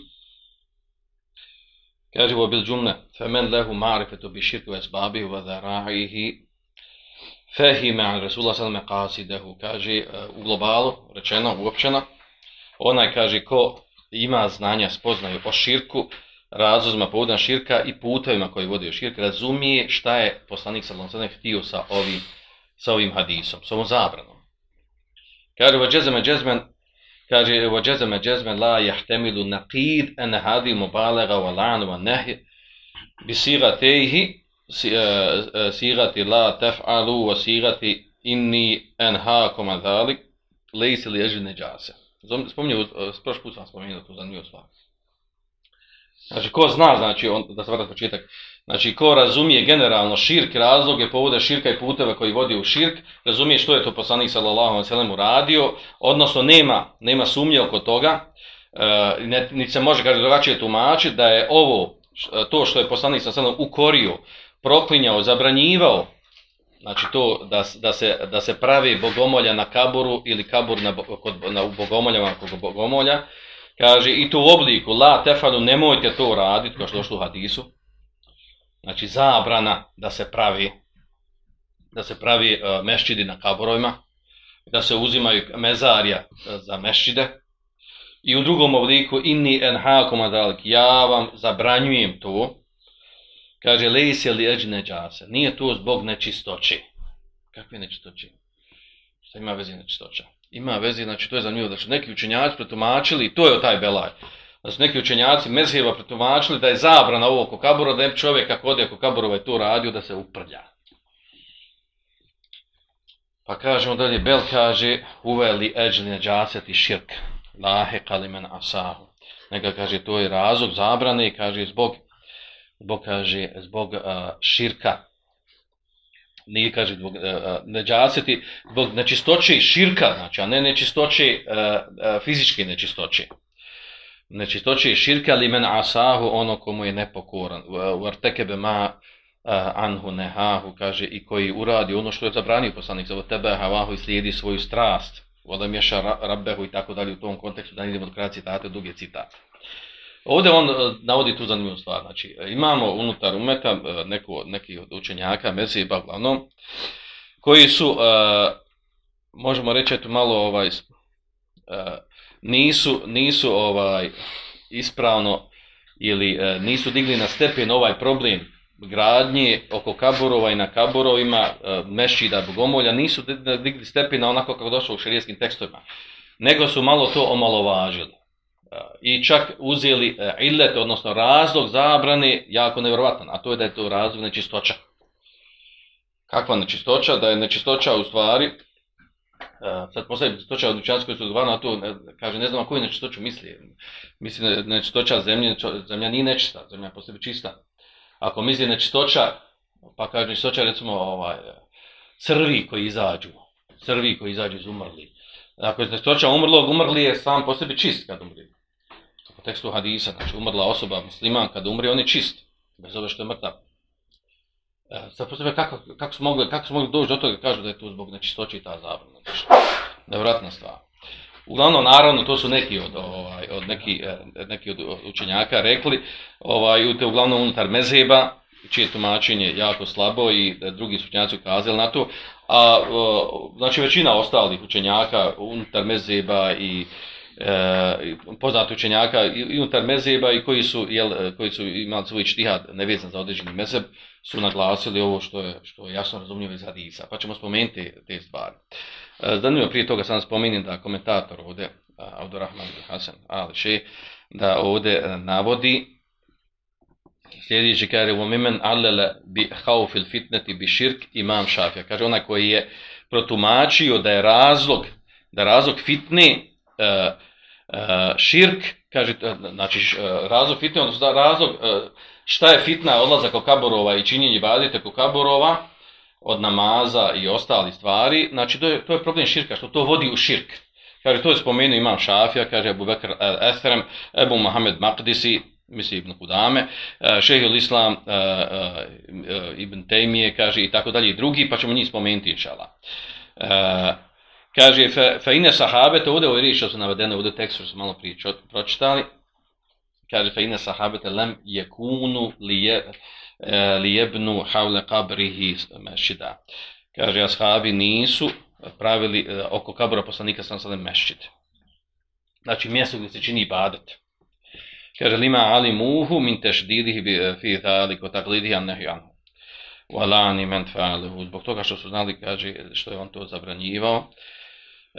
kaže u bil džumne, فَمَنْ لَهُ مَعْرِفَةُ بِشِرْكُ وَسْبَابِهُ وَذَرَعِهِ Fehime an Rasulullah sallam qasidahu kaže uh, u globalu rečeno uopćeno onaj kaže ko ima znanja spoznaju o širku razlozima povodan širka i putevima koji vodi u širk razumije šta je poslanik sallam sallam htio sa ovim sa ovim hadisom sa ovom zabranom kaže wa jazama jazman kaže wa jazama jazman la yahtamilu naqid an hadi mubalagha wa la'n wa nahy bi sigatihi sigati eh, eh, la taf'alu wa sigati inni enhaakum an dhalik lejsi li ježi neđase. Spominjao, e, prošli put sam spomenuo tu zanimljivu stvar. Znači, ko zna, znači, on, da se vrati početak, znači, ko razumije generalno širk, razloge, povode širka i puteve koji vodi u širk, razumije što je to poslanik sallallahu alaihi sallam uradio, odnosno nema, nema sumnje oko toga, uh, ne, ni se može, kaže, drugačije tumačiti da je ovo, e, to što je poslanik sallallahu alaihi sallam ukorio, proklinjao, zabranjivao, znači to da, da, se, da se pravi bogomolja na kaburu ili kabur na, kod, na bogomoljama kod bogomolja, kaže i to u obliku, la tefanu, nemojte to raditi, kao što došlo u hadisu, znači zabrana da se pravi, da se pravi uh, mešćidi na kaborovima, da se uzimaju mezarija uh, e, za mešćide, i u drugom obliku, inni enhakom adalik, ja vam zabranjujem to, Kaže, lejse li eđne neđase. Nije to zbog nečistoće. Kakve nečistoće? Šta ima veze nečistoća? Ima veze, znači to je zanimljivo, da su neki učenjaci pretumačili, to je o taj belaj, da su neki učenjaci mezheva pretumačili da je zabrana ovo oko kabura, da je čovjek kako ode oko kaburova je to radio, da se uprlja. Pa kažemo dalje, Bel kaže, uveli eđne džase ti širk, lahe kalimen asahu. Neka kaže, to je razlog zabrane, kaže, zbog zbog kaže zbog uh, širka. Nije kaže zbog uh, neđaseti zbog nečistoće širka znači a ne nečistoće uh, uh, fizičke nečistoće. Nečistoće širka li men asahu ono komu je nepokoran. Vrtekebe ma uh, anhu nehahu kaže i koji uradi ono što je zabranio poslanik za tebe havahu i slijedi svoju strast. Voda mješa rabbehu i tako dalje u tom kontekstu da ne idemo do kraja citate duge citate Ovdje on eh, navodi tu zanimljivu stvar. Znači, eh, imamo unutar umeta eh, neko, neki od učenjaka, meziba, uglavnom, koji su, možemo reći, eto malo ovaj, nisu, nisu ovaj ispravno ili nisu digli na stepen ovaj problem gradnje oko kaburova i na kaburovima, mešida, bogomolja, nisu digli stepen onako kako došlo u širijskim tekstovima, nego su malo to omalovažili i čak uzeli e, illet, odnosno razlog zabrane, jako nevjerovatan, a to je da je to razlog nečistoća. Kakva nečistoća? Da je nečistoća u stvari, uh, sad poslije nečistoća od učenjaka koji su odgovarali na to, ne, kaže, ne znam koju nečistoću misli. Misli da nečistoća zemlje, zemlja nije nečista, zemlja je poslije čista. Ako misli nečistoća, pa kaže nečistoća recimo ovaj, crvi koji izađu, crvi koji izađu iz umrli. Ako je nečistoća umrlog, umrli je sam po sebi čist kad umri tekstu hadisa, znači umrla osoba musliman kada umri, on je čist, bez ove što je mrtav. E, sad postavlja kako, kako, su mogli, kako su mogli doći do toga kažu da je to zbog nečistoći ta zabrana. Znači, nevratna stvar. Uglavnom, naravno, to su neki od, ovaj, od, neki, e, neki od učenjaka rekli, ovaj, te uglavnom unutar mezeba, čije tumačenje jako slabo i e, drugi su učenjaci ukazali na to, a znači većina ostalih učenjaka unutar mezeba i e, poznati učenjaka i unutar mezeba i koji su, jel, e, koji su imali svoj čtihad nevezan za određeni mezeb, su naglasili ovo što je, što je jasno razumljivo iz hadisa. Pa ćemo spomenuti te stvari. E, zanimljivo prije toga sam spomenim da komentator ovdje, Abdurrahman Hasan Ališe, da ovdje e, navodi sljedeći kaže u mimen allele bi haufil fitneti bi širk imam šafija. Kaže ona koji je protumačio da je razlog, da razlog fitne uh, širk, kaže, e, znači uh, razlog fitne, odnosno razlog uh, šta je fitna odlazak oko kaborova i činjenje badite oko kaborova od namaza i ostali stvari, znači to je, to je problem širka, što to vodi u širk. Kaže, to je spomenuo imam Šafija, kaže Abu Bekr Esrem, Ebu Mohamed Maqdisi, misli Ibn Kudame, Šehil Islam, Ibn Tejmije, kaže i tako dalje i drugi, pa ćemo njih spomenuti inšala. Kaže, fa ine sahabete, ovdje ovo je riječ što su navedene, ovdje tekst što su malo prije pročitali, kaže, fa ine sahabete lem jekunu lije, lijebnu havle kabrihi mešida. Kaže, ashabi nisu pravili e, oko kabura poslanika sam sada mešid. Znači, mjesto gdje se čini ibadet. Kaže, lima ali muhu min tešdidihi e, fi thali ko taklidihi an nehjan. Walani men fa'aluhu. Zbog toga što su znali, kaže, što je on to zabranjivao,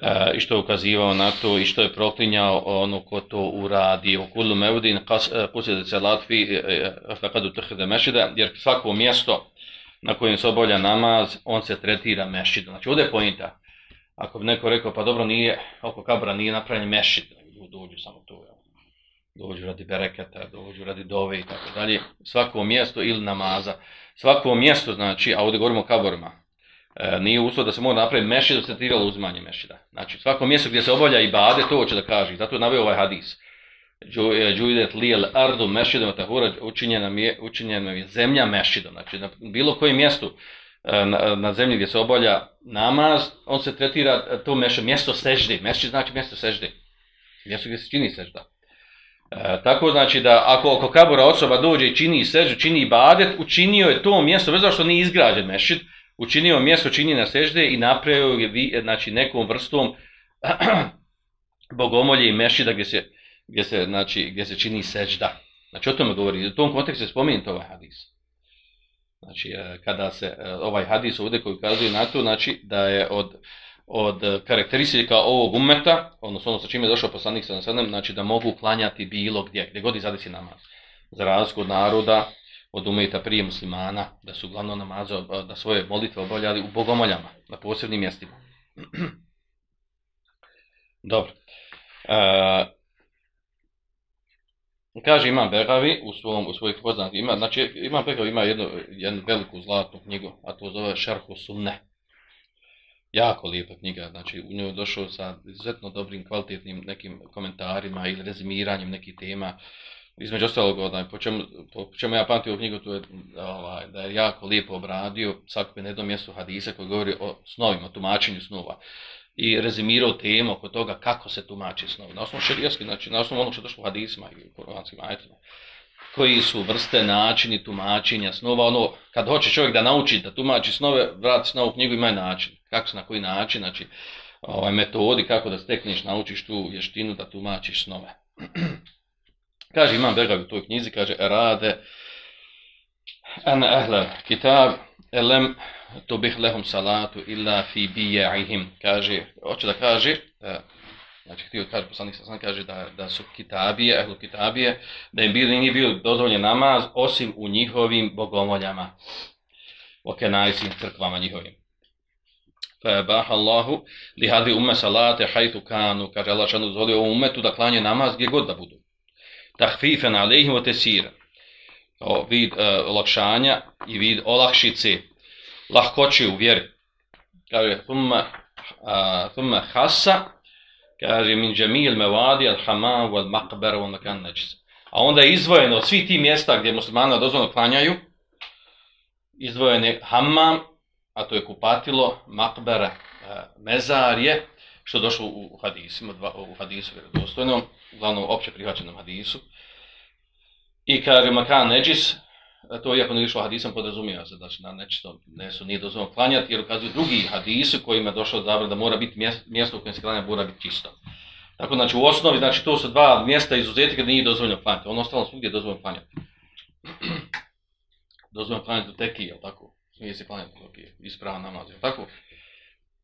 E, i što je ukazivao na to i što je proklinjao ono ko to uradi. U kullu mevdin e, kuside se latfi e, fakadu tehde mešida jer svako mjesto na kojem se obavlja namaz on se tretira mešidom znači ovdje je pojenta ako bi neko rekao pa dobro nije oko kabra nije napravljen mešid dođu samo to ja. dođu radi bereketa dođu radi dove i tako dalje. Svako mjesto ili namaza. Svako mjesto znači a ovdje govorimo o kaborima e, nije uslov da se mora napraviti mešida, da se tretiralo uzmanje mešida. Znači, svako mjesto gdje se obavlja i bade, to hoće da kaže. Zato je naveo ovaj hadis. E, džuidet lijel ardu mešidom, tahura, učinjena je, učinjena je zemlja mešidom. Znači, na bilo kojem mjestu e, na, na zemlji gdje se obavlja namaz, on se tretira e, to meše, mjesto sežde. Mešid znači mjesto sežde. Mjesto gdje se čini sežda. E, tako znači da ako oko kabura osoba dođe i čini sežu, čini ibadet, učinio je to mjesto, bez što nije izgrađen mešid, učinio mjesto činjenja sežde i napravio je znači, nekom vrstom bogomolje i mešida gdje se, gdje se, znači, gdje se čini sežda. Znači o tome govori, u tom kontekstu se spomenuti ovaj hadis. Znači e, kada se e, ovaj hadis ovdje koji ukazuje na to, znači da je od, od karakteristika ovog umeta, odnosno ono sa čime je došao poslanik sa nasadnem, znači da mogu klanjati bilo gdje, gdje god i zadesi namaz. Za razliku od naroda, od umeta prije muslimana, da su glavno namaze, da svoje molitve obavljali u bogomoljama, na posebnim mjestima. Dobro. E, kaže Imam Begavi u, svom, u svojih poznatih, ima, znači Imam Begavi ima jednu, jednu veliku zlatnu knjigu, a to zove Šerhu Sunne. Jako lijepa knjiga, znači u njoj došao sa izuzetno dobrim, kvalitetnim nekim komentarima ili rezimiranjem nekih tema, između ostalog, onaj, po, čemu, po čemu ja pamtim u knjigu, tu je ovaj, da je jako lijepo obradio svakog na jednom mjestu hadisa koji govori o snovima, tumačenju snova. I rezimirao temu oko toga kako se tumači snovi. Na osnovu šerijaski, znači na osnovu onog što je došlo u hadisima i koranskim ajetima. Koji su vrste, načini tumačenja snova. Ono, kad hoće čovjek da nauči da tumači snove, vrati snovu knjigu, ima način. Kako se, na koji način, znači, ovaj, metodi, kako da stekneš, naučiš tu vještinu da tumačiš snove. Kaže imam Begavi u toj knjizi, kaže rade an ahla kitab elem to bih lehum salatu illa fi bija'ihim. Kaže, hoće da kaže, znači htio kaže, poslanik sam kaže da, da su kitabije, ehlu kitabije, da im bili, nije bio dozvoljen namaz osim u njihovim bogomoljama. O kenajsim crkvama njihovim. Fabaha Allahu li hadhi umme salate hajtu kanu, kaže Allah šanu dozvolio ovu umetu da klanje namaz gdje god da budu tahfifen alejhim wa tesira. O, vid e, olakšanja i vid olakšice, lahkoće u vjeri. Kaže, thumma, a, thumma hasa, kaže, min džemil mevadi al hamam wal-makber, wal makan najis. A onda je izvojeno od svih mjesta gdje muslimana dozvoljno klanjaju, izdvojen je hammam, a to je kupatilo, makbera, mezarje, što došlo u hadisima, u hadisu vjerodostojnom, uglavnom opće prihvaćenom hadisu. I kaže makan neđis, to iako ne išlo hadisom podrazumijeva se, znači na nečito ne su nije dozvoljeno klanjati, jer ukazuju drugi hadisu kojima je došlo zabra da mora biti mjesto mjesto u kojem se klanja mora biti čisto. Tako znači u osnovi, znači to su dva mjesta izuzeti da nije dozvoljeno klanjati. Ono ostalo svugdje je dozvoljeno klanjati. dozvoljeno klanjati do tekije, jel tako? Smije se klanjati do tekije, ispravan namaz, jel tako?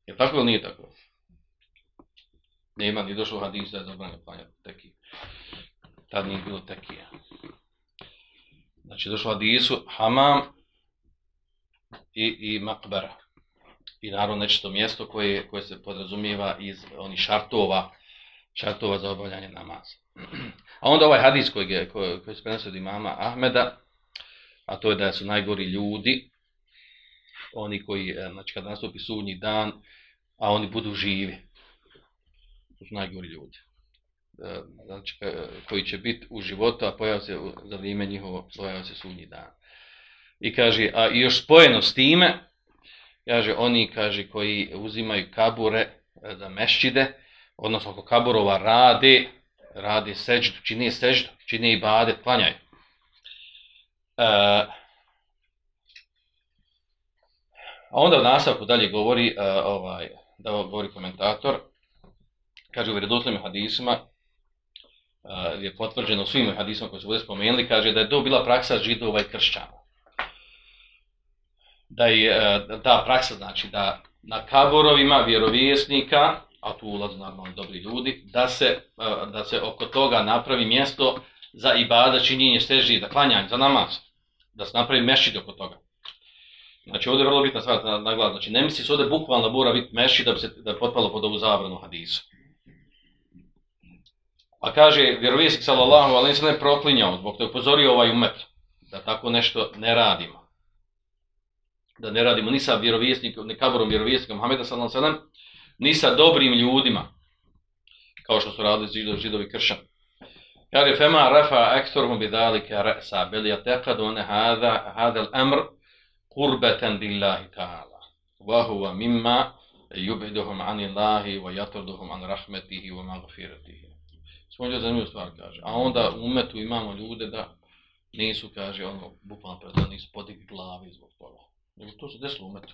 Je tako ili nije tako? Nema, ni došlo hadis da je zabranio klanjati tekije. Tad nije bilo tekije. Znači, došlo hadisu hamam i, i makbara. I naravno nečito mjesto koje, koje se podrazumijeva iz onih šartova šartova za obavljanje namaza. A onda ovaj hadis koji, je, koji, koji se od imama Ahmeda, a to je da su najgori ljudi, oni koji, eh, znači kad nastupi sudnji dan, a oni budu živi. To su najgori ljudi. E, znači, e, koji će biti u životu, a pojav se za vrijeme njihovo, pojav se sudnji dan. I kaže, a još spojeno s time, kaže, oni kaže, koji uzimaju kabure e, za mešćide, odnosno ako kaburova rade, rade seđu, čini seđu, čini i bade, klanjaju. E, a onda u nastavku dalje govori, uh, ovaj, da govori komentator, kaže u vjerodostojnim hadisima, uh, je potvrđeno svim hadisima koji su bude spomenuli, kaže da je to bila praksa židova i kršćana. Da je uh, ta praksa, znači da na kaborovima vjerovjesnika, a tu ulazu normalno dobri ljudi, da se, uh, da se oko toga napravi mjesto za ibada činjenje steži, da klanjanje, za namaz, da se napravi mešćid oko toga. Znači ovdje je vrlo bitna stvar na, na glas. Znači ne misli se ovdje bukvalno mora biti meši da bi se da potpalo pod ovu zabranu hadisu. A kaže, vjerovijesnik sallallahu alaihi sallam proklinjao, zbog te upozorio ovaj umet, da tako nešto ne radimo. Da ne radimo ni sa vjerovjesnikom, ni kaborom vjerovijesnikom Muhammeda sallallahu alaihi sallam, ni sa dobrim ljudima, kao što su radili židovi, židovi kršan. Kaže, fema rafa ektorum bidalike resa, beli ja tekadone hada, hada l'amr, qurbatan billahi ta'ala wa huwa mimma yub'iduhum anillahi, wa yatruduhum 'an rahmatihi wa maghfiratihi. Smo za nju stvar kaže. A onda u umetu imamo ljude da nisu kaže ono bukvalno pred nisu podigli glavi zbog toga. Nego to se desilo u umetu.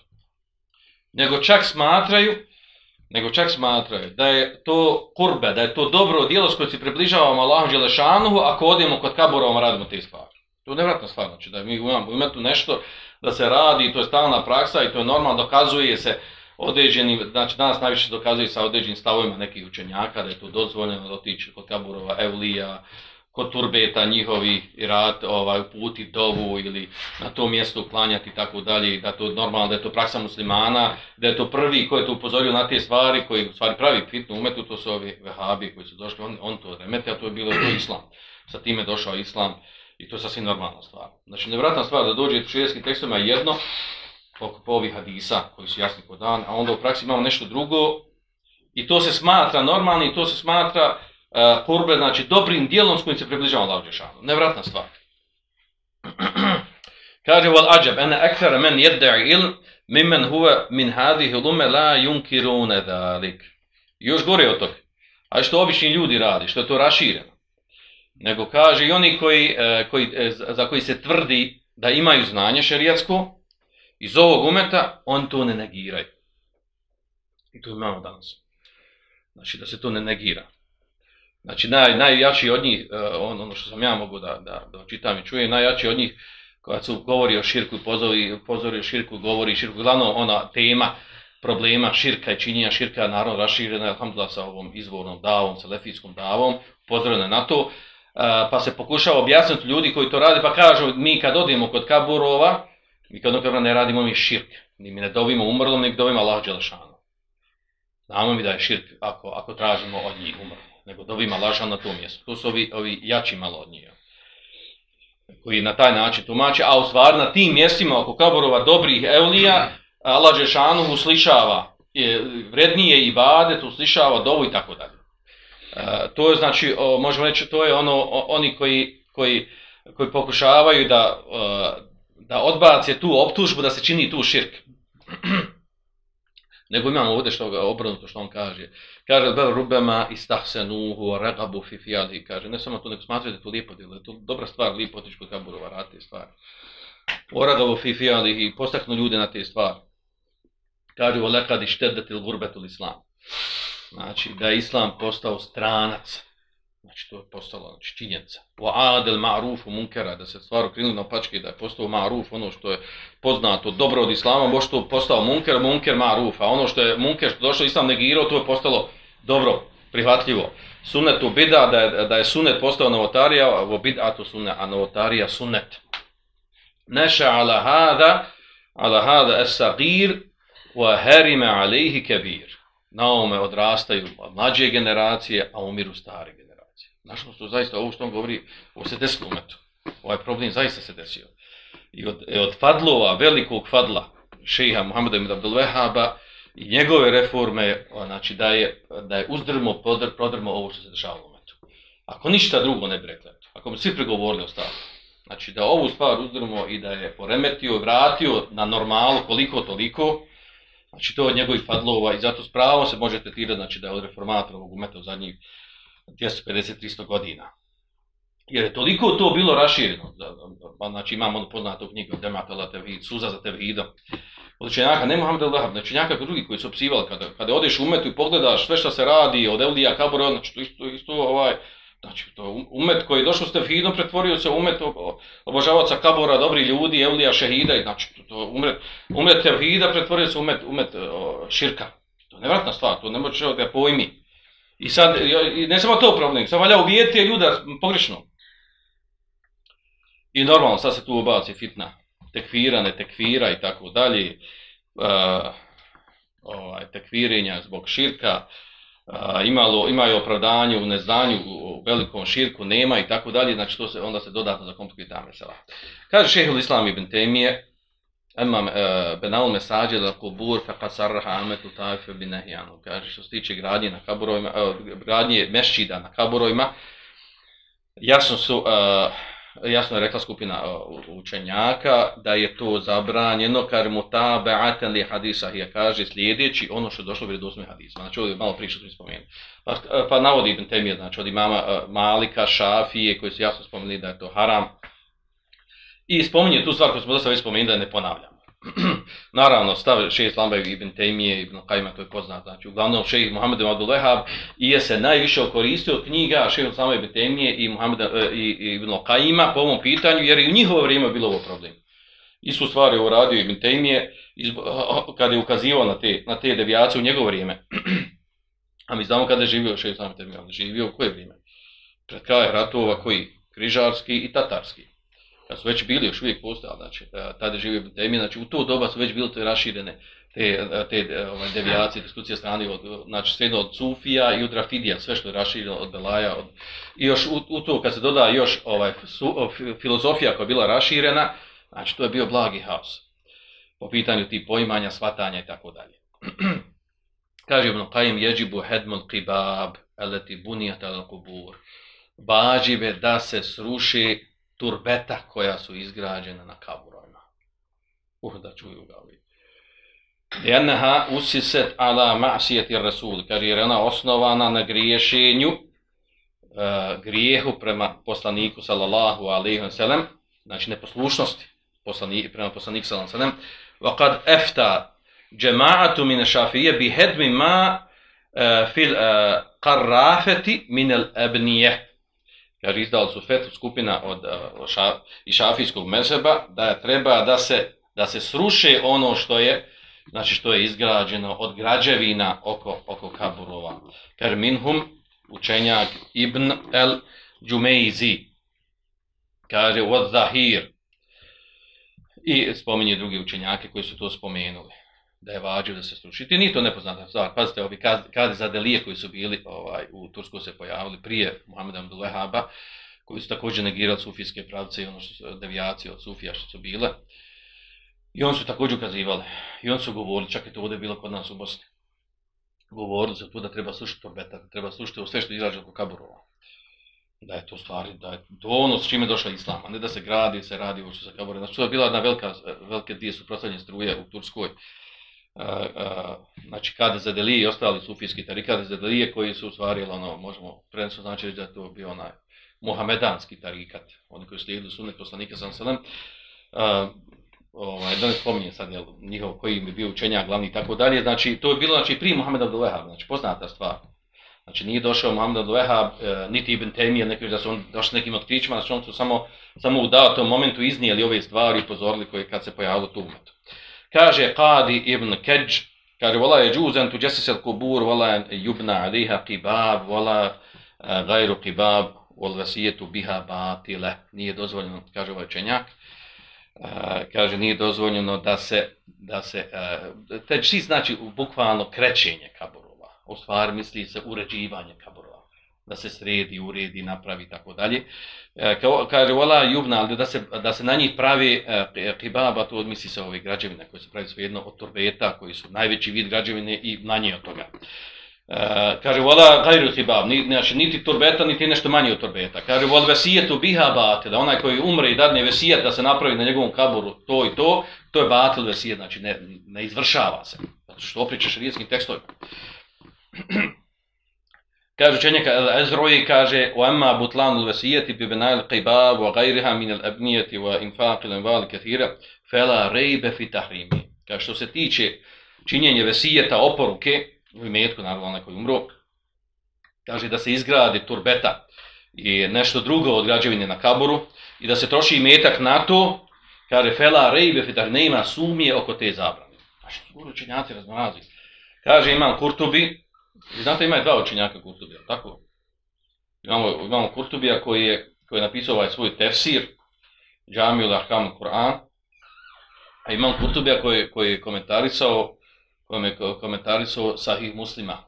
Nego čak smatraju nego čak smatraju da je to kurbe, da je to dobro djelo s kojim se približavamo Allahu Đelešanuhu ako odemo kod kaburova radimo te stvari. To je nevratna stvar, znači da mi imamo u umetu nešto da se radi, to je stalna praksa i to je normalno, dokazuje se određeni, znači danas najviše dokazuju sa određenim stavovima nekih učenjaka da je to dozvoljeno dotići kod Kaburova, Evlija, kod turbeta njihovi rad ovaj, puti dovu ili na to mjesto uklanjati i tako dalje, da to normalno, da je to praksa muslimana, da je to prvi koji je to upozorio na te stvari, koji u stvari pravi fitnu umetu, to su ovi vehabi koji su došli, on, on to remete, a to je bilo to islam. Sa time je došao islam. I to je sasvim normalna stvar. Znači, nevratna stvar da dođe u širijskim tekstovima jedno, oko ovih hadisa koji su jasni kod dan, a onda u praksi imamo nešto drugo, i to se smatra normalno i to se smatra e, uh, kurbe, znači dobrim dijelom s kojim se približava Allahu Đešanu. Nevratna stvar. Kaže, wal ađab, ene ekfere men jedda'i ilm, mimmen huve min hadih lume la junkirune dalik. Još gore od toga. A što obični ljudi radi, što je to rašireno nego kaže i oni koji, e, koji, e, za koji se tvrdi da imaju znanje šerijatsko, iz ovog umeta, on to ne negiraju. I to imamo danas. Znači da se to ne negira. Znači naj, najjači od njih, e, on, ono što sam ja mogu da, da, da čitam i čujem, najjači od njih, kada su govori o širku, pozori, pozori o širku, govori širku, glavno ona tema problema širka i činjenja širka, naravno raširena, alhamdulillah, sa ovom izvornom davom, selefijskom davom, pozorena na to, e, pa se pokušava objasniti ljudi koji to rade, pa kažu mi kad odemo kod kaburova, mi kad ono ne radimo mi širk, ni mi ne dovimo umrlom, nek dovimo Allah Đelešanu. Znamo mi da je širk ako, ako tražimo od njih umrlo, nego dovimo Allah na tom mjestu. To su ovi, ovi jači malo od njih koji na taj način tumače, a u stvari na tim mjestima oko kaborova dobrih evlija, Allah Đelešanu uslišava vrednije i bade, tu uslišava dovu i tako dalje. E, to je znači, možemo reći, to je ono, oni koji, koji, koji pokušavaju da, e, da odbace tu optužbu, da se čini tu širk. Nego imamo ovdje što ga obrnuto što on kaže. Kaže, bel rubema istahsenuhu ragabu fi fiadi. Kaže, ne samo to, nego smatruje da je to lijepo djelo. Je to dobra stvar, lijepo otići kod kaburova, rad te stvari. O fi fiadi i postaknu ljude na te stvari. Kaže, o lekad štedetil gurbetul islam znači da je islam postao stranac znači to je postalo znači činjenica. Wa adel ma'ruf munkara da se stvar okrenuli na pačke da je postao ma'ruf ono što je poznato dobro od islama može to postao munker munker ma'ruf a ono što je munker što došao islam negirao to je postalo dobro prihvatljivo. Sunnet u bida da je, da je sunnet postao novotarija bid'a bid'atu sunnet a novotarija sunnet. Neša ala hada ala hada es sagir wa harima alejhi kabir. Na ovome odrastaju mlađe generacije, a umiru stare generacije. Našlo to zaista, ovo što on govori, ovo se desilo umetu. Ovaj problem zaista se desio. I od, e, od fadlova, velikog fadla, šeha Muhammeda ibn Abdul Wahaba i njegove reforme, znači da je, da je uzdrmo, prodr, prodrmo ovo što se dešavalo u umetu. Ako ništa drugo ne bi rekla, ako bi svi pregovorili o stavu, znači da ovu stvar uzdrmo i da je poremetio, vratio na normalu koliko toliko, Znači to od njegovih fadlova i zato spravo se može tretirati znači, da je od reformatora ovog umeta u zadnjih 250-300 godina. Jer je toliko to bilo rašireno, pa znači imamo ono poznatu knjigu Dematela Tevhid, Suza za Tevhidom. Od učenjaka, ne Muhammed al-Lahab, znači učenjaka drugi koji su opsivali, kada, kada odeš u umetu i pogledaš sve što se radi od Eulija Kabura, znači to isto, isto ovaj, Znači, to umet koji je došao s tevhidom, pretvorio se umet obožavaca kabora, dobri ljudi, evlija, šehida, i znači, to to umet, umet tevhida pretvorio se umet, umet o, širka. To je nevratna stvar, to ne može da pojmi. I sad, i ne samo to problem, sad valja ubijeti ljuda pogrešno. I normalno, sad se tu obaci fitna, tekvira, ne tekvira i tako dalje, uh, ovaj, tekvirenja zbog širka, imalo imaju opravdanje u neznanju u velikom širku nema i tako dalje znači to se onda se dodatno zakomplikuje ta mesela kaže šejh islam ibn Temije Emma e, benal mesađe da kubur fa qasarha ametu taif bin nahyan. Kaže što se tiče gradnje na kaburovima uh, gradnje mešćida na kaburovima jasno su uh, jasno je rekla skupina učenjaka da je to zabranjeno kar mutaba'atan li hadisa. Je kaže sljedeći ono što je došlo u vjerodostojnim hadisima znači ovdje malo priče smo spomenuli. Pa, pa navodi ibn Temije znači od imama Malika Šafije koji su jasno spomenuli da je to haram i spominje tu stvar koju smo dosta već spomenuli da ne ponavljam Naravno, stav šejh Lambajev ibn Tejmije, ibn Kajma, to je poznat. Znači, uglavnom šejh Muhammed ibn Abdul Wahab i je se najviše koristio od knjiga šeht Lambajev ibn Tejmije i, Muhammed, e, i, i ibn Kajma po ovom pitanju, jer i u njihovo vrijeme bilo ovo problem. Isu stvari ovo radio ibn Tejmije kada je ukazivao na te, na te devijacije u njegovo vrijeme. A mi znamo kada je živio šejh Lambajev ibn Tejmije, on je živio u koje vrijeme? Pred kraje ratova koji? Križarski i tatarski kad su već bili, još uvijek postali, znači, e, tada živio Ibn znači u to doba su već bile te raširene te, e, te e, ovaj, devijacije, diskusije strane, od, znači sve od Sufija i od Rafidija, sve što je raširilo od Belaja. Od, I još u, u to, kad se doda još ovaj, su, filozofija koja je bila raširena, znači to je bio blagi haos po pitanju ti poimanja, svatanja i tako dalje. Kaže Ibn Qajim, jeđibu hedmul qibab, eleti bunijat al kubur. Bađive da se sruši turbeta koja su izgrađena na kaburojima. Uh, da čuju ga ovi. Jeneha usiset ala ma'sijeti rasul, kaže jer ona osnovana na griješenju, uh, grijehu prema poslaniku sallallahu alaihi wa sallam, znači neposlušnosti poslani, prema poslaniku sallallahu alaihi wa sallam, wa kad efta džema'atu mine šafije bi hedmi ma uh, fil e, Jer kaže izdali su fetu skupina od eh, ša, i šafijskog mezheba da je treba da se da se sruše ono što je znači što je izgrađeno od građevina oko oko kaburova kaže minhum učenjak ibn el Džumeizi kaže od Zahir i spominje drugi učenjake koji su to spomenuli da je vađiv da se sruši. Ti nije to nepoznata stvar. Pazite, ovi kadi za delije koji su bili ovaj, u Tursku se pojavili prije Muhammeda Abdul Wahaba, koji su također negirali sufijske pravce i ono što su devijacije od sufija što su bile. I on su također ukazivali. I on su govorili, čak je to ovdje bilo kod nas u Bosni. Govorili su tu da treba slušati torbeta, da treba slušati sve što izrađe oko kaburova. Da je to stvari, da je to ono s čime je došla Islam, a ne da se gradi, se radi ovo što se kaburova. Znači, to je bila jedna velika, velike dvije suprostavljene struje u Turskoj znači kada Zadeli i ostali sufijski tarikati Zadelije koji su u ono, možemo prenosno znači da to bio onaj muhamedanski tarikat, oni koji slijedili sunnet poslanika sam selem, ovaj, da ne spominjem sad jel, njihov koji bi bio učenjak glavni i tako dalje, znači to je bilo znači, prije Muhammed Abdul Wahab, znači poznata stvar. Znači nije došao Muhammed Abdul Wahab, e, niti Ibn Temije, neki da su on došli nekim otkrićima, znači on su samo, samo u datom momentu iznijeli ove stvari i pozorili koje kad se pojavilo tu umetu. Kaže Qadi ibn Kedž, kaže vola je džuzan tu džesis el kubur, vola jubna aliha qibab, vola uh, gajru qibab, vol vasijetu biha batile. Nije dozvoljeno, kaže ovaj čenjak, uh, kaže nije dozvoljeno da se, da se uh, teđ znači bukvalno krećenje kaburova. u stvari misli se uređivanje kaburova da se sredi, uredi, napravi i tako dalje. E, kao, kaže, wala jubna, ali da se, da se na njih pravi e, kibaba, to odmisli se ove građevine koje se pravi svejedno od turbeta, koji su najveći vid građevine i manje od toga. E, kaže, wala gajru kibab, ni, znači, niti turbeta, niti nešto manje od turbeta. Kaže, wal vesijetu biha batil, da onaj koji umre i dadne vesijet da se napravi na njegovom kaburu to i to, to je batil vesijet, znači ne, ne izvršava se. Zato što opričaš rijeskim tekstovima. Kaže učenjak Ezroji, kaže u emma butlanu vesijeti bi benajl qibab wa gajriha min al abnijeti wa infaqil invali kathira fela rejbe fi tahrimi. Kaže što se tiče činjenje vesijeta oporuke, u imetku naravno onaj koji umro, kaže da se izgradi turbeta i nešto drugo od građevine na kaboru i da se troši imetak na to, kaže fela rejbe fi tahrimi, nema sumije oko te zabrane. Znači, učenjaci razmrazi. Kaže imam Kurtubi, Vi znate, ima dva učenjaka Kurtubija, tako? Imamo, imamo Kurtubija koji je, koji je napisao ovaj svoj tefsir, Džamil Ahkam Kur'an, a imam Kurtubija koji, koji je komentarisao, koji je komentarisao sahih muslima,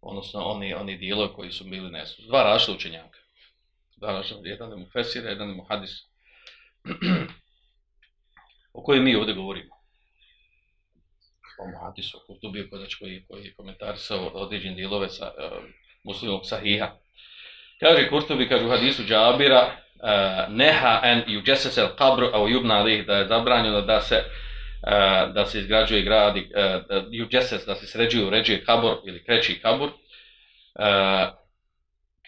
odnosno oni, oni dijelo koji su bili nesu. Dva različita učenjaka. Dva različita, jedan je mu Fesir, jedan je mu Hadis. o kojem mi ovdje govorimo ovom hadisu, Kurtubiju, znači, koji, koji je komentarisao određen dijelove sa, eh, uh, muslimog sahiha. Kaže Kurtubi, kaže u hadisu Džabira, uh, neha en ju džesesel kabru, a u jubna lih, da je zabranjeno da se uh, da se izgrađuje i uh, da se sređuje, uređuje kabur ili kreći kabur, uh,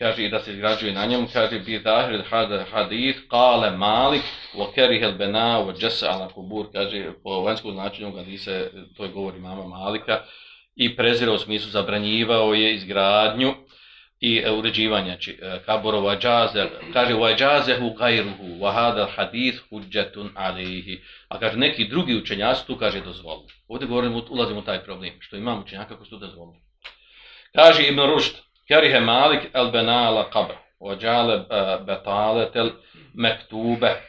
kaže da se izgrađuje na njemu, kaže bi zahir hadith, kale malik, wa kerih el bena, wa džesa ala kubur, kaže po vanjskom značenju ga se, to je govori mama Malika, i prezirao u smislu zabranjivao je izgradnju i e, uređivanja uređivanje či, e, kaborova džaze, kaže wa džazehu gajruhu, wa hadal hadith huđetun alihi, a kaže neki drugi učenjaci tu kaže dozvolu. Ovdje govorimo, ulazimo u taj problem, što imamo učenjaka koji su dozvolu. Kaže Ibn Rušt, Kerihe Malik el Benala Qabr. Ođale uh, Betalet el Mektube.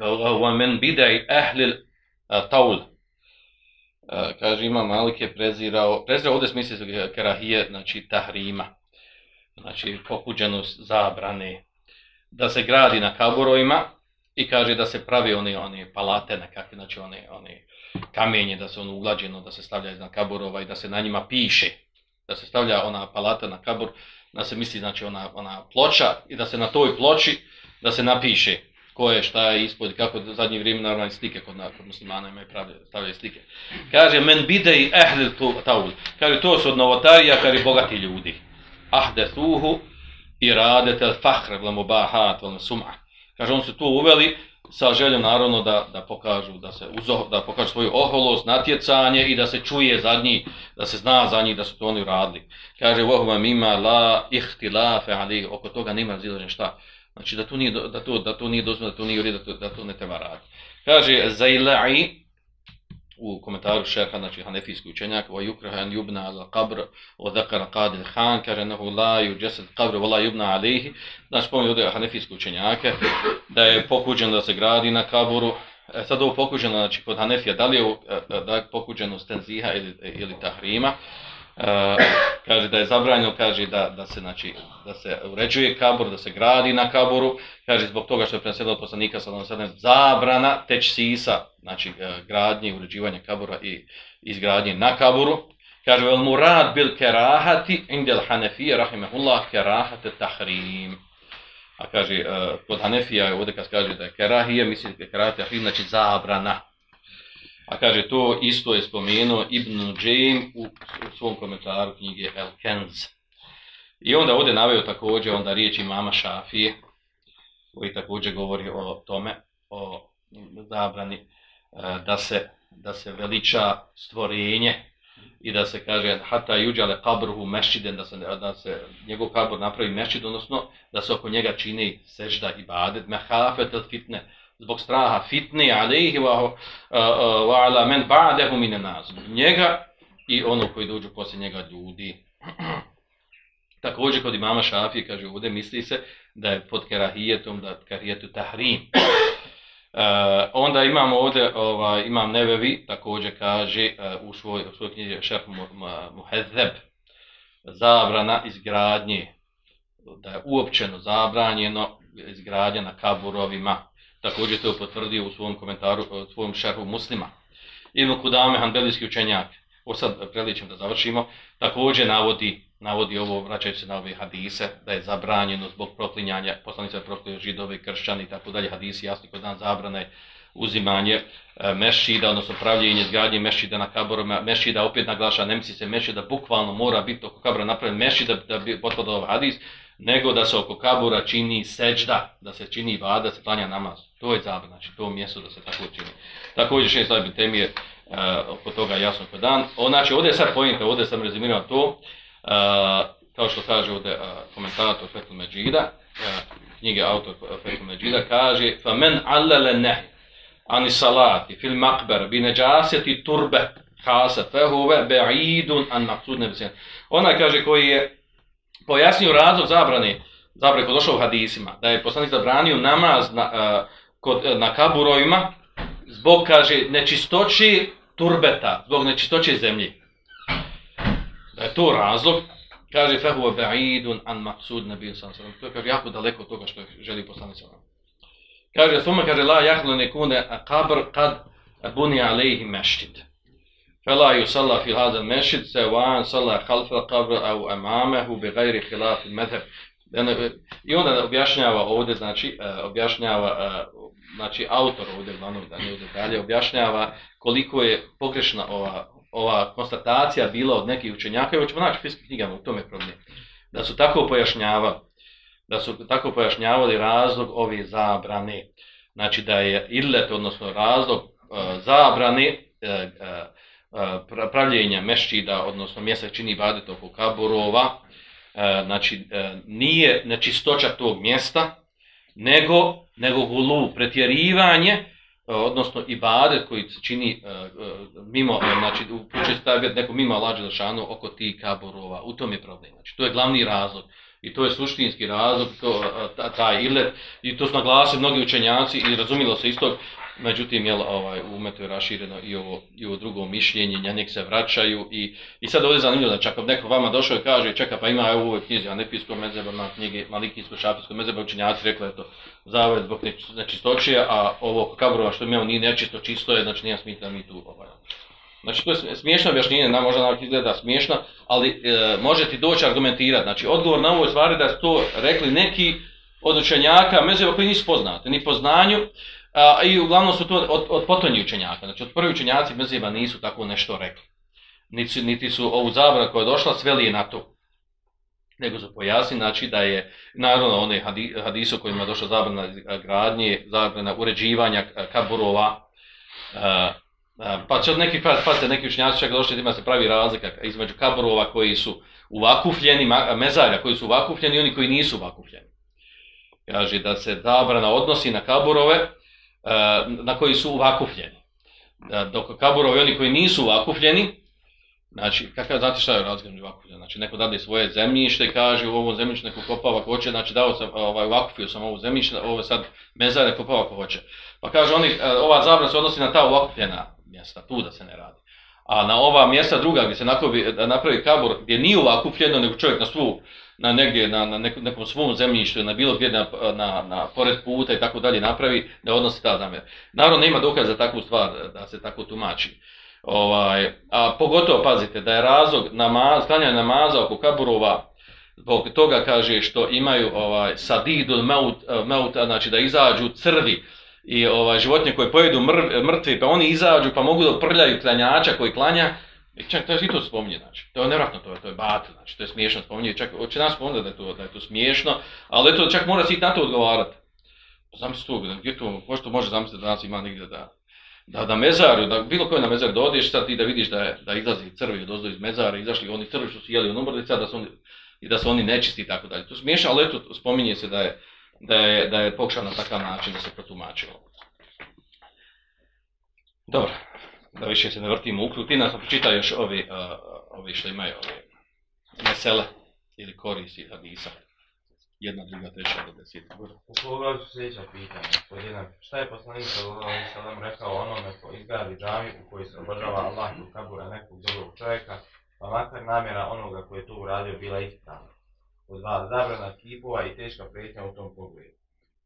Ova men bidej ehlil taul. Kaže ima Malik je prezirao, prezirao ovdje smisli su eh, Kerahije, znači Tahrima. Znači pokuđenost zabrane da se gradi na kaburovima i kaže da se pravi one, one palate nekakve, znači one, one kamenje, da se ono uglađeno, da se stavlja iznad kaburova i da se na njima piše da se stavlja ona palata na kabur, da se misli znači ona, ona ploča i da se na toj ploči da se napiše ko je, šta je ispod, kako u zadnje vrijeme naravno slike kod, kod muslimana imaju pravde, stavljaju slike. Kaže, men bide i ehlil taul. Kaže, to su od novotarija, kaže, bogati ljudi. Ahde suhu i radete fahre, vlamu bahat, vlamu. Kaže, on su to uveli, sa željom naravno da, da pokažu da se uzo, da pokažu svoju oholost, natjecanje i da se čuje za njih, da se zna za njih da su to oni radili. Kaže vohuma mima la ihtilafe ali oko toga nema razilaženja šta. Znači da to nije da to da to nije dozvoljeno, da to nije da to da to ne treba raditi. Kaže Zailai u komentaru šeha, znači hanefijski učenjak, wa an yubna ala qabr, wa dhakara qadil khan, kaže nehu la yujasad qabr, wa la yubna alihi, znači pomeni ovdje hanefijski učenjake, da je pokuđeno da se gradi na kaburu, e, sad ovo pokuđeno, znači kod hanefija, da li je e, e, da pokuđeno stenziha ili, e, ili tahrima, Eh, kaže da je zabranjeno, kaže da, da se znači da se uređuje kabur, da se gradi na kaburu, kaže zbog toga što je prenosilo od poslanika sa onom zabrana teč sisa, znači eh, gradnje, uređivanje kabura i izgradnje na kaburu. Kaže vel murad bil kerahati indel hanefije rahimehullah kerahate tahrim. A kaže uh, kod hanefija ovdje kad kaže da je kerahije, misli da je kerahije, znači zabrana. A kaže to isto je spomenuo Ibn Džejm u, u svom komentaru knjige El Kenz. I onda ovdje naveo također onda riječi mama Šafije, koji također govori o tome, o zabrani e, da se, da se veliča stvorenje i da se kaže hata juđale kabruhu mešiden, da se, da se njegov kabur napravi mešdžid odnosno da se oko njega čini sežda i badet, mehafet el fitne, zbog straha fitne alejhi wa wa ala men ba'dahu min nas njega i ono koji dođu posle njega ljudi. Također kod imama Šafije kaže ovdje misli se da je pod kerahijetom da kerahijetu tahrim. E, onda imamo ovdje, ovaj, imam Nevevi, također kaže uh, u svoj, u svoj knjizi Šef Muhezeb, zabrana izgradnje, da je uopćeno zabranjeno izgradnja na kaburovima. Također to potvrdio u svom komentaru, u svom šerhu muslima. Ibn Kudame, hanbelijski učenjak, o sad preličem da završimo, također navodi, navodi ovo, vraćajući se na ove hadise, da je zabranjeno zbog proklinjanja, poslanica proklinja židovi, kršćani i tako dalje, hadisi jasni kod dan zabrane uzimanje e, mešida, odnosno pravljenje izgradnje mešida na kaborima, mešida opet naglaša, ne misli se mešida, bukvalno mora biti oko kabora napravljen mešida da bi potpadao ovaj hadis, nego da se oko kabura čini seđda, da se čini vada, da se klanja namaz. To je zabran, znači to mjesto da se tako čini. Također šest sajbi temije uh, oko toga jasno kod dan. O, znači ovdje je sad pojenta, ovdje sam rezimirao to, uh, kao što kaže ovdje uh, komentator Fethul Međida, uh, knjige autor Fethul Međida, kaže فَمَنْ عَلَّلَ نَهِ ani salati fil makber bi neđaseti turbe kasa fehuve be'idun an maksud nebesina. Ona kaže koji je pojasnio razlog zabrane, zabrane kod došao u hadisima, da je poslanik zabranio namaz na, uh, kod, uh, na kaburovima zbog, kaže, nečistoći turbeta, zbog nečistoći zemlji. Da je to razlog, kaže fehuve ba'idun an maksud sam. To je kaže, jako daleko od toga što želi poslanik sam. Kaže, suma kaže, la jahlu nekune qabr kad buni alejhi meštit. Fela ju salla fi hazal meštit, se van salla khalfa qabr au amamehu bi gajri khilafi medheb. I onda objašnjava ovdje, znači, e, objašnjava, e, znači, autor ovdje, glavno da ne ovdje dalje, objašnjava koliko je pogrešna ova, ova konstatacija bila od nekih učenjaka, i ćemo naći u knjigama, u tome problem. Da su tako pojašnjavali, da su tako pojašnjavali razlog ove zabrane. Znači da je illet, odnosno razlog e, zabrane E, pravljenja mešćida, odnosno mjesta čini badet oko kaburova, e, znači e, nije nečistoća tog mjesta, nego, nego gulu, pretjerivanje, odnosno i badet koji se čini mimo, znači u stavljati neko mimo lađe šanu oko tih kaburova, u tom je problem. Znači to je glavni razlog. I to je suštinski razlog, to, ta, taj ilet, i to su naglasili mnogi učenjaci i razumilo se istog međutim, jel, ovaj, u umetu je rašireno i ovo, i ovo drugo mišljenje, nja se vraćaju i, i sad ovdje je zanimljivo da čak neko vama došao i kaže, čeka, pa ima u ovoj knjizi, a ne pisko mezeba, na knjige Malikijsko, Šafijsko mezeba, učenjaci rekli, eto, zavod zbog nečistoće, a ovo kabrova što imamo nije nečisto, čisto je, znači nije smisla mi tu ovaj, Znači, to je smiješno objašnjenje, nam možda nam izgleda smiješno, ali e, možete doći argumentirati. Znači, odgovor na ovoj stvari da su to rekli neki od učenjaka, mezeva koji nisu poznate, ni po znanju, a, i uglavnom su to od, od potonji učenjaka. Znači, od prvi učenjaci mezeva nisu tako nešto rekli. Niti, niti su ovu zabranu koja je došla sveli je na to. Nego su pojasni, znači da je, naravno, one hadisu kojima je došla zabrana gradnje, zabrana uređivanja kaburova, a, Pa će od nekih, pa, pa neki učenjaci čak došli ima se pravi razlika između kaburova koji su uvakufljeni, mezarja koji su uvakufljeni i oni koji nisu uvakufljeni. Kaže da se zabrana odnosi na kaburove, Eh, na koji su uvakufljeni. Eh, dok kaburovi, oni koji nisu uvakufljeni, znači, kakav, znate šta je razgled među uvakufljeni? Znači, neko dade svoje zemljište i kaže u ovom zemljištu neko kopava ko hoće, znači dao sam, ovaj, uvakufio sam ovo zemljište, ovo sad mezare kopava ko hoće. Pa kaže, oni, eh, ova zabrana se odnosi na ta uvakufljena mjesta, tu da se ne radi. A na ova mjesta druga gdje se napravi, napravi kabur, gdje nije vakufljeno, nego čovjek na svu, na negdje, na, na nekom, nekom svom zemljištu, na bilo gdje, na, na, na pored puta i tako dalje napravi, ne odnosi ta zamjer. Naravno, nema dokaz za takvu stvar da se tako tumači. Ovaj, a pogotovo, pazite, da je razlog namaz, stanja namaza oko kaburova, zbog toga kaže što imaju ovaj, sadidul maut, eh, maut, znači da izađu crvi, i ovaj životinje koje pojedu mr, mrtvi, pa oni izađu pa mogu da prljaju klanjača koji klanja. I čak to je i to spominje, znači. To je nevratno, to je, to je bat, znači, to je smiješno spominje. Čak hoće nas spominje da je to, da je to smiješno, ali to čak mora se i na to odgovarati. Zamisli to, gdje to, ko što može zamisliti da nas ima negdje da, da, da mezaru, da bilo koji na mezar dodiješ sad i da vidiš da, je, da izlazi crvi od ozdo iz mezara, izašli oni crvi što su jeli od umrlica, da su oni, i da su oni nečisti i tako dalje. To smiješno, ali eto, spominje se da je, da je, da je pokušao na takav način da se protumačilo. Dobro, da više se ne vrtimo u krug, ti nas pročita još ovi, uh, ovi što imaju ove mesele ili korisi hadisa. jedna, druga, treća, do deseta. U pogledu su sljedeća pitanja. Pod jedan, šta je poslanik sallallahu alejhi rekao onome ko izgradi džamiju u kojoj se obožava Allah i kabura nekog dobrog čovjeka, pa makar namjera onoga koji je to uradio bila ispravna. Pod dva, zabrana kipova i teška prijetnja u tom pogledu.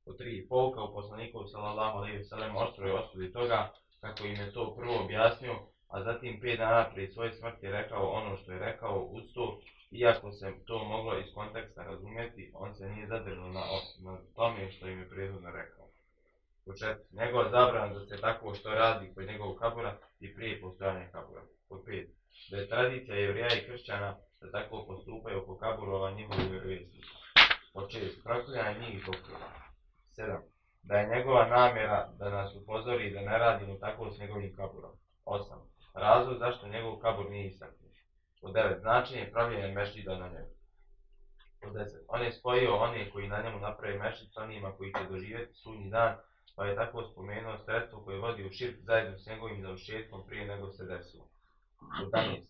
Pod tri, pouka u poslaniku sallallahu alejhi ve sellem oštroj osudi toga kako im je to prvo objasnio, a zatim pet dana prije svoje smrti rekao ono što je rekao uz to, iako se to moglo iz konteksta razumjeti, on se nije zadržao na, na tome što im je prijedno rekao. Počet, nego njegova zabrana da se tako što radi kod njegovog kabura i prije postojanja kabura. Pod pet, da je tradicija jevrija i kršćana da tako postupaju oko kaburova njihovih vjerovjesnika. Po šest, prokljanja njih zbog toga. Sedam, da je njegova namjera da nas upozori da ne radimo tako s njegovim kaburom. Osam, razlog zašto njegov kabur nije istaknut. Od 9. Značenje pravljenja mešćida na njemu. Od 10. On je spojio one koji na njemu naprave mešćid s onima koji će doživjeti sunji dan, pa je tako spomenuo sredstvo koje vodi u širk zajedno s njegovim završetkom prije nego se desilo. Od 11.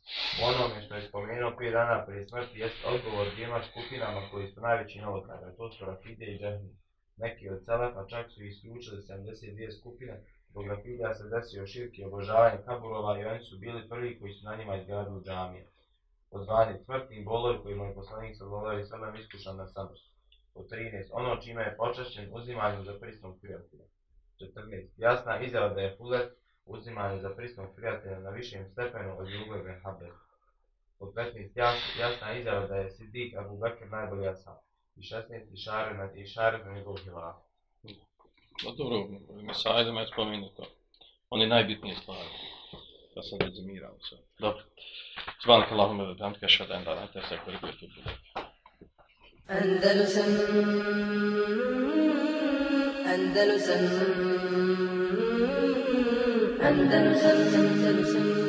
Onome što je spomenuo prije dana prije smrti jest odgovor dvijema skupinama koji su najveći novotare, to su Rafide i Džahmi. Neki od Selefa čak su isključili 72 skupine, zbog Rafidija se desio širki obožavanje kaburova i oni su bili prvi koji su na njima izgradili džamije od 12 smrtnih bolovi kojima je poslanik sallallahu alejhi ve sellem iskušan na samrti. Od 13 ono čime je počašćen uzimanjem za prisnog prijatelja. 14 jasna izjava da je fulet uzimanje za prisnog prijatelja na višem stepenu od drugog mehabbe. Od 15 jas, jasna izjava da je Sidik Abu Bakr najbolji asab. I 16 išare na i šare na njegov hilafu. Pa dobro, mi sa ajdemo je spomenuto. Oni najbitnije stvari. Da sam rezimirao sve. Dobro. سبحانك اللهم وبحمدك اشهد ان لا اله الا انت استغفرك واتوب اليك أندلسن أندلسن أندلسن أندلسن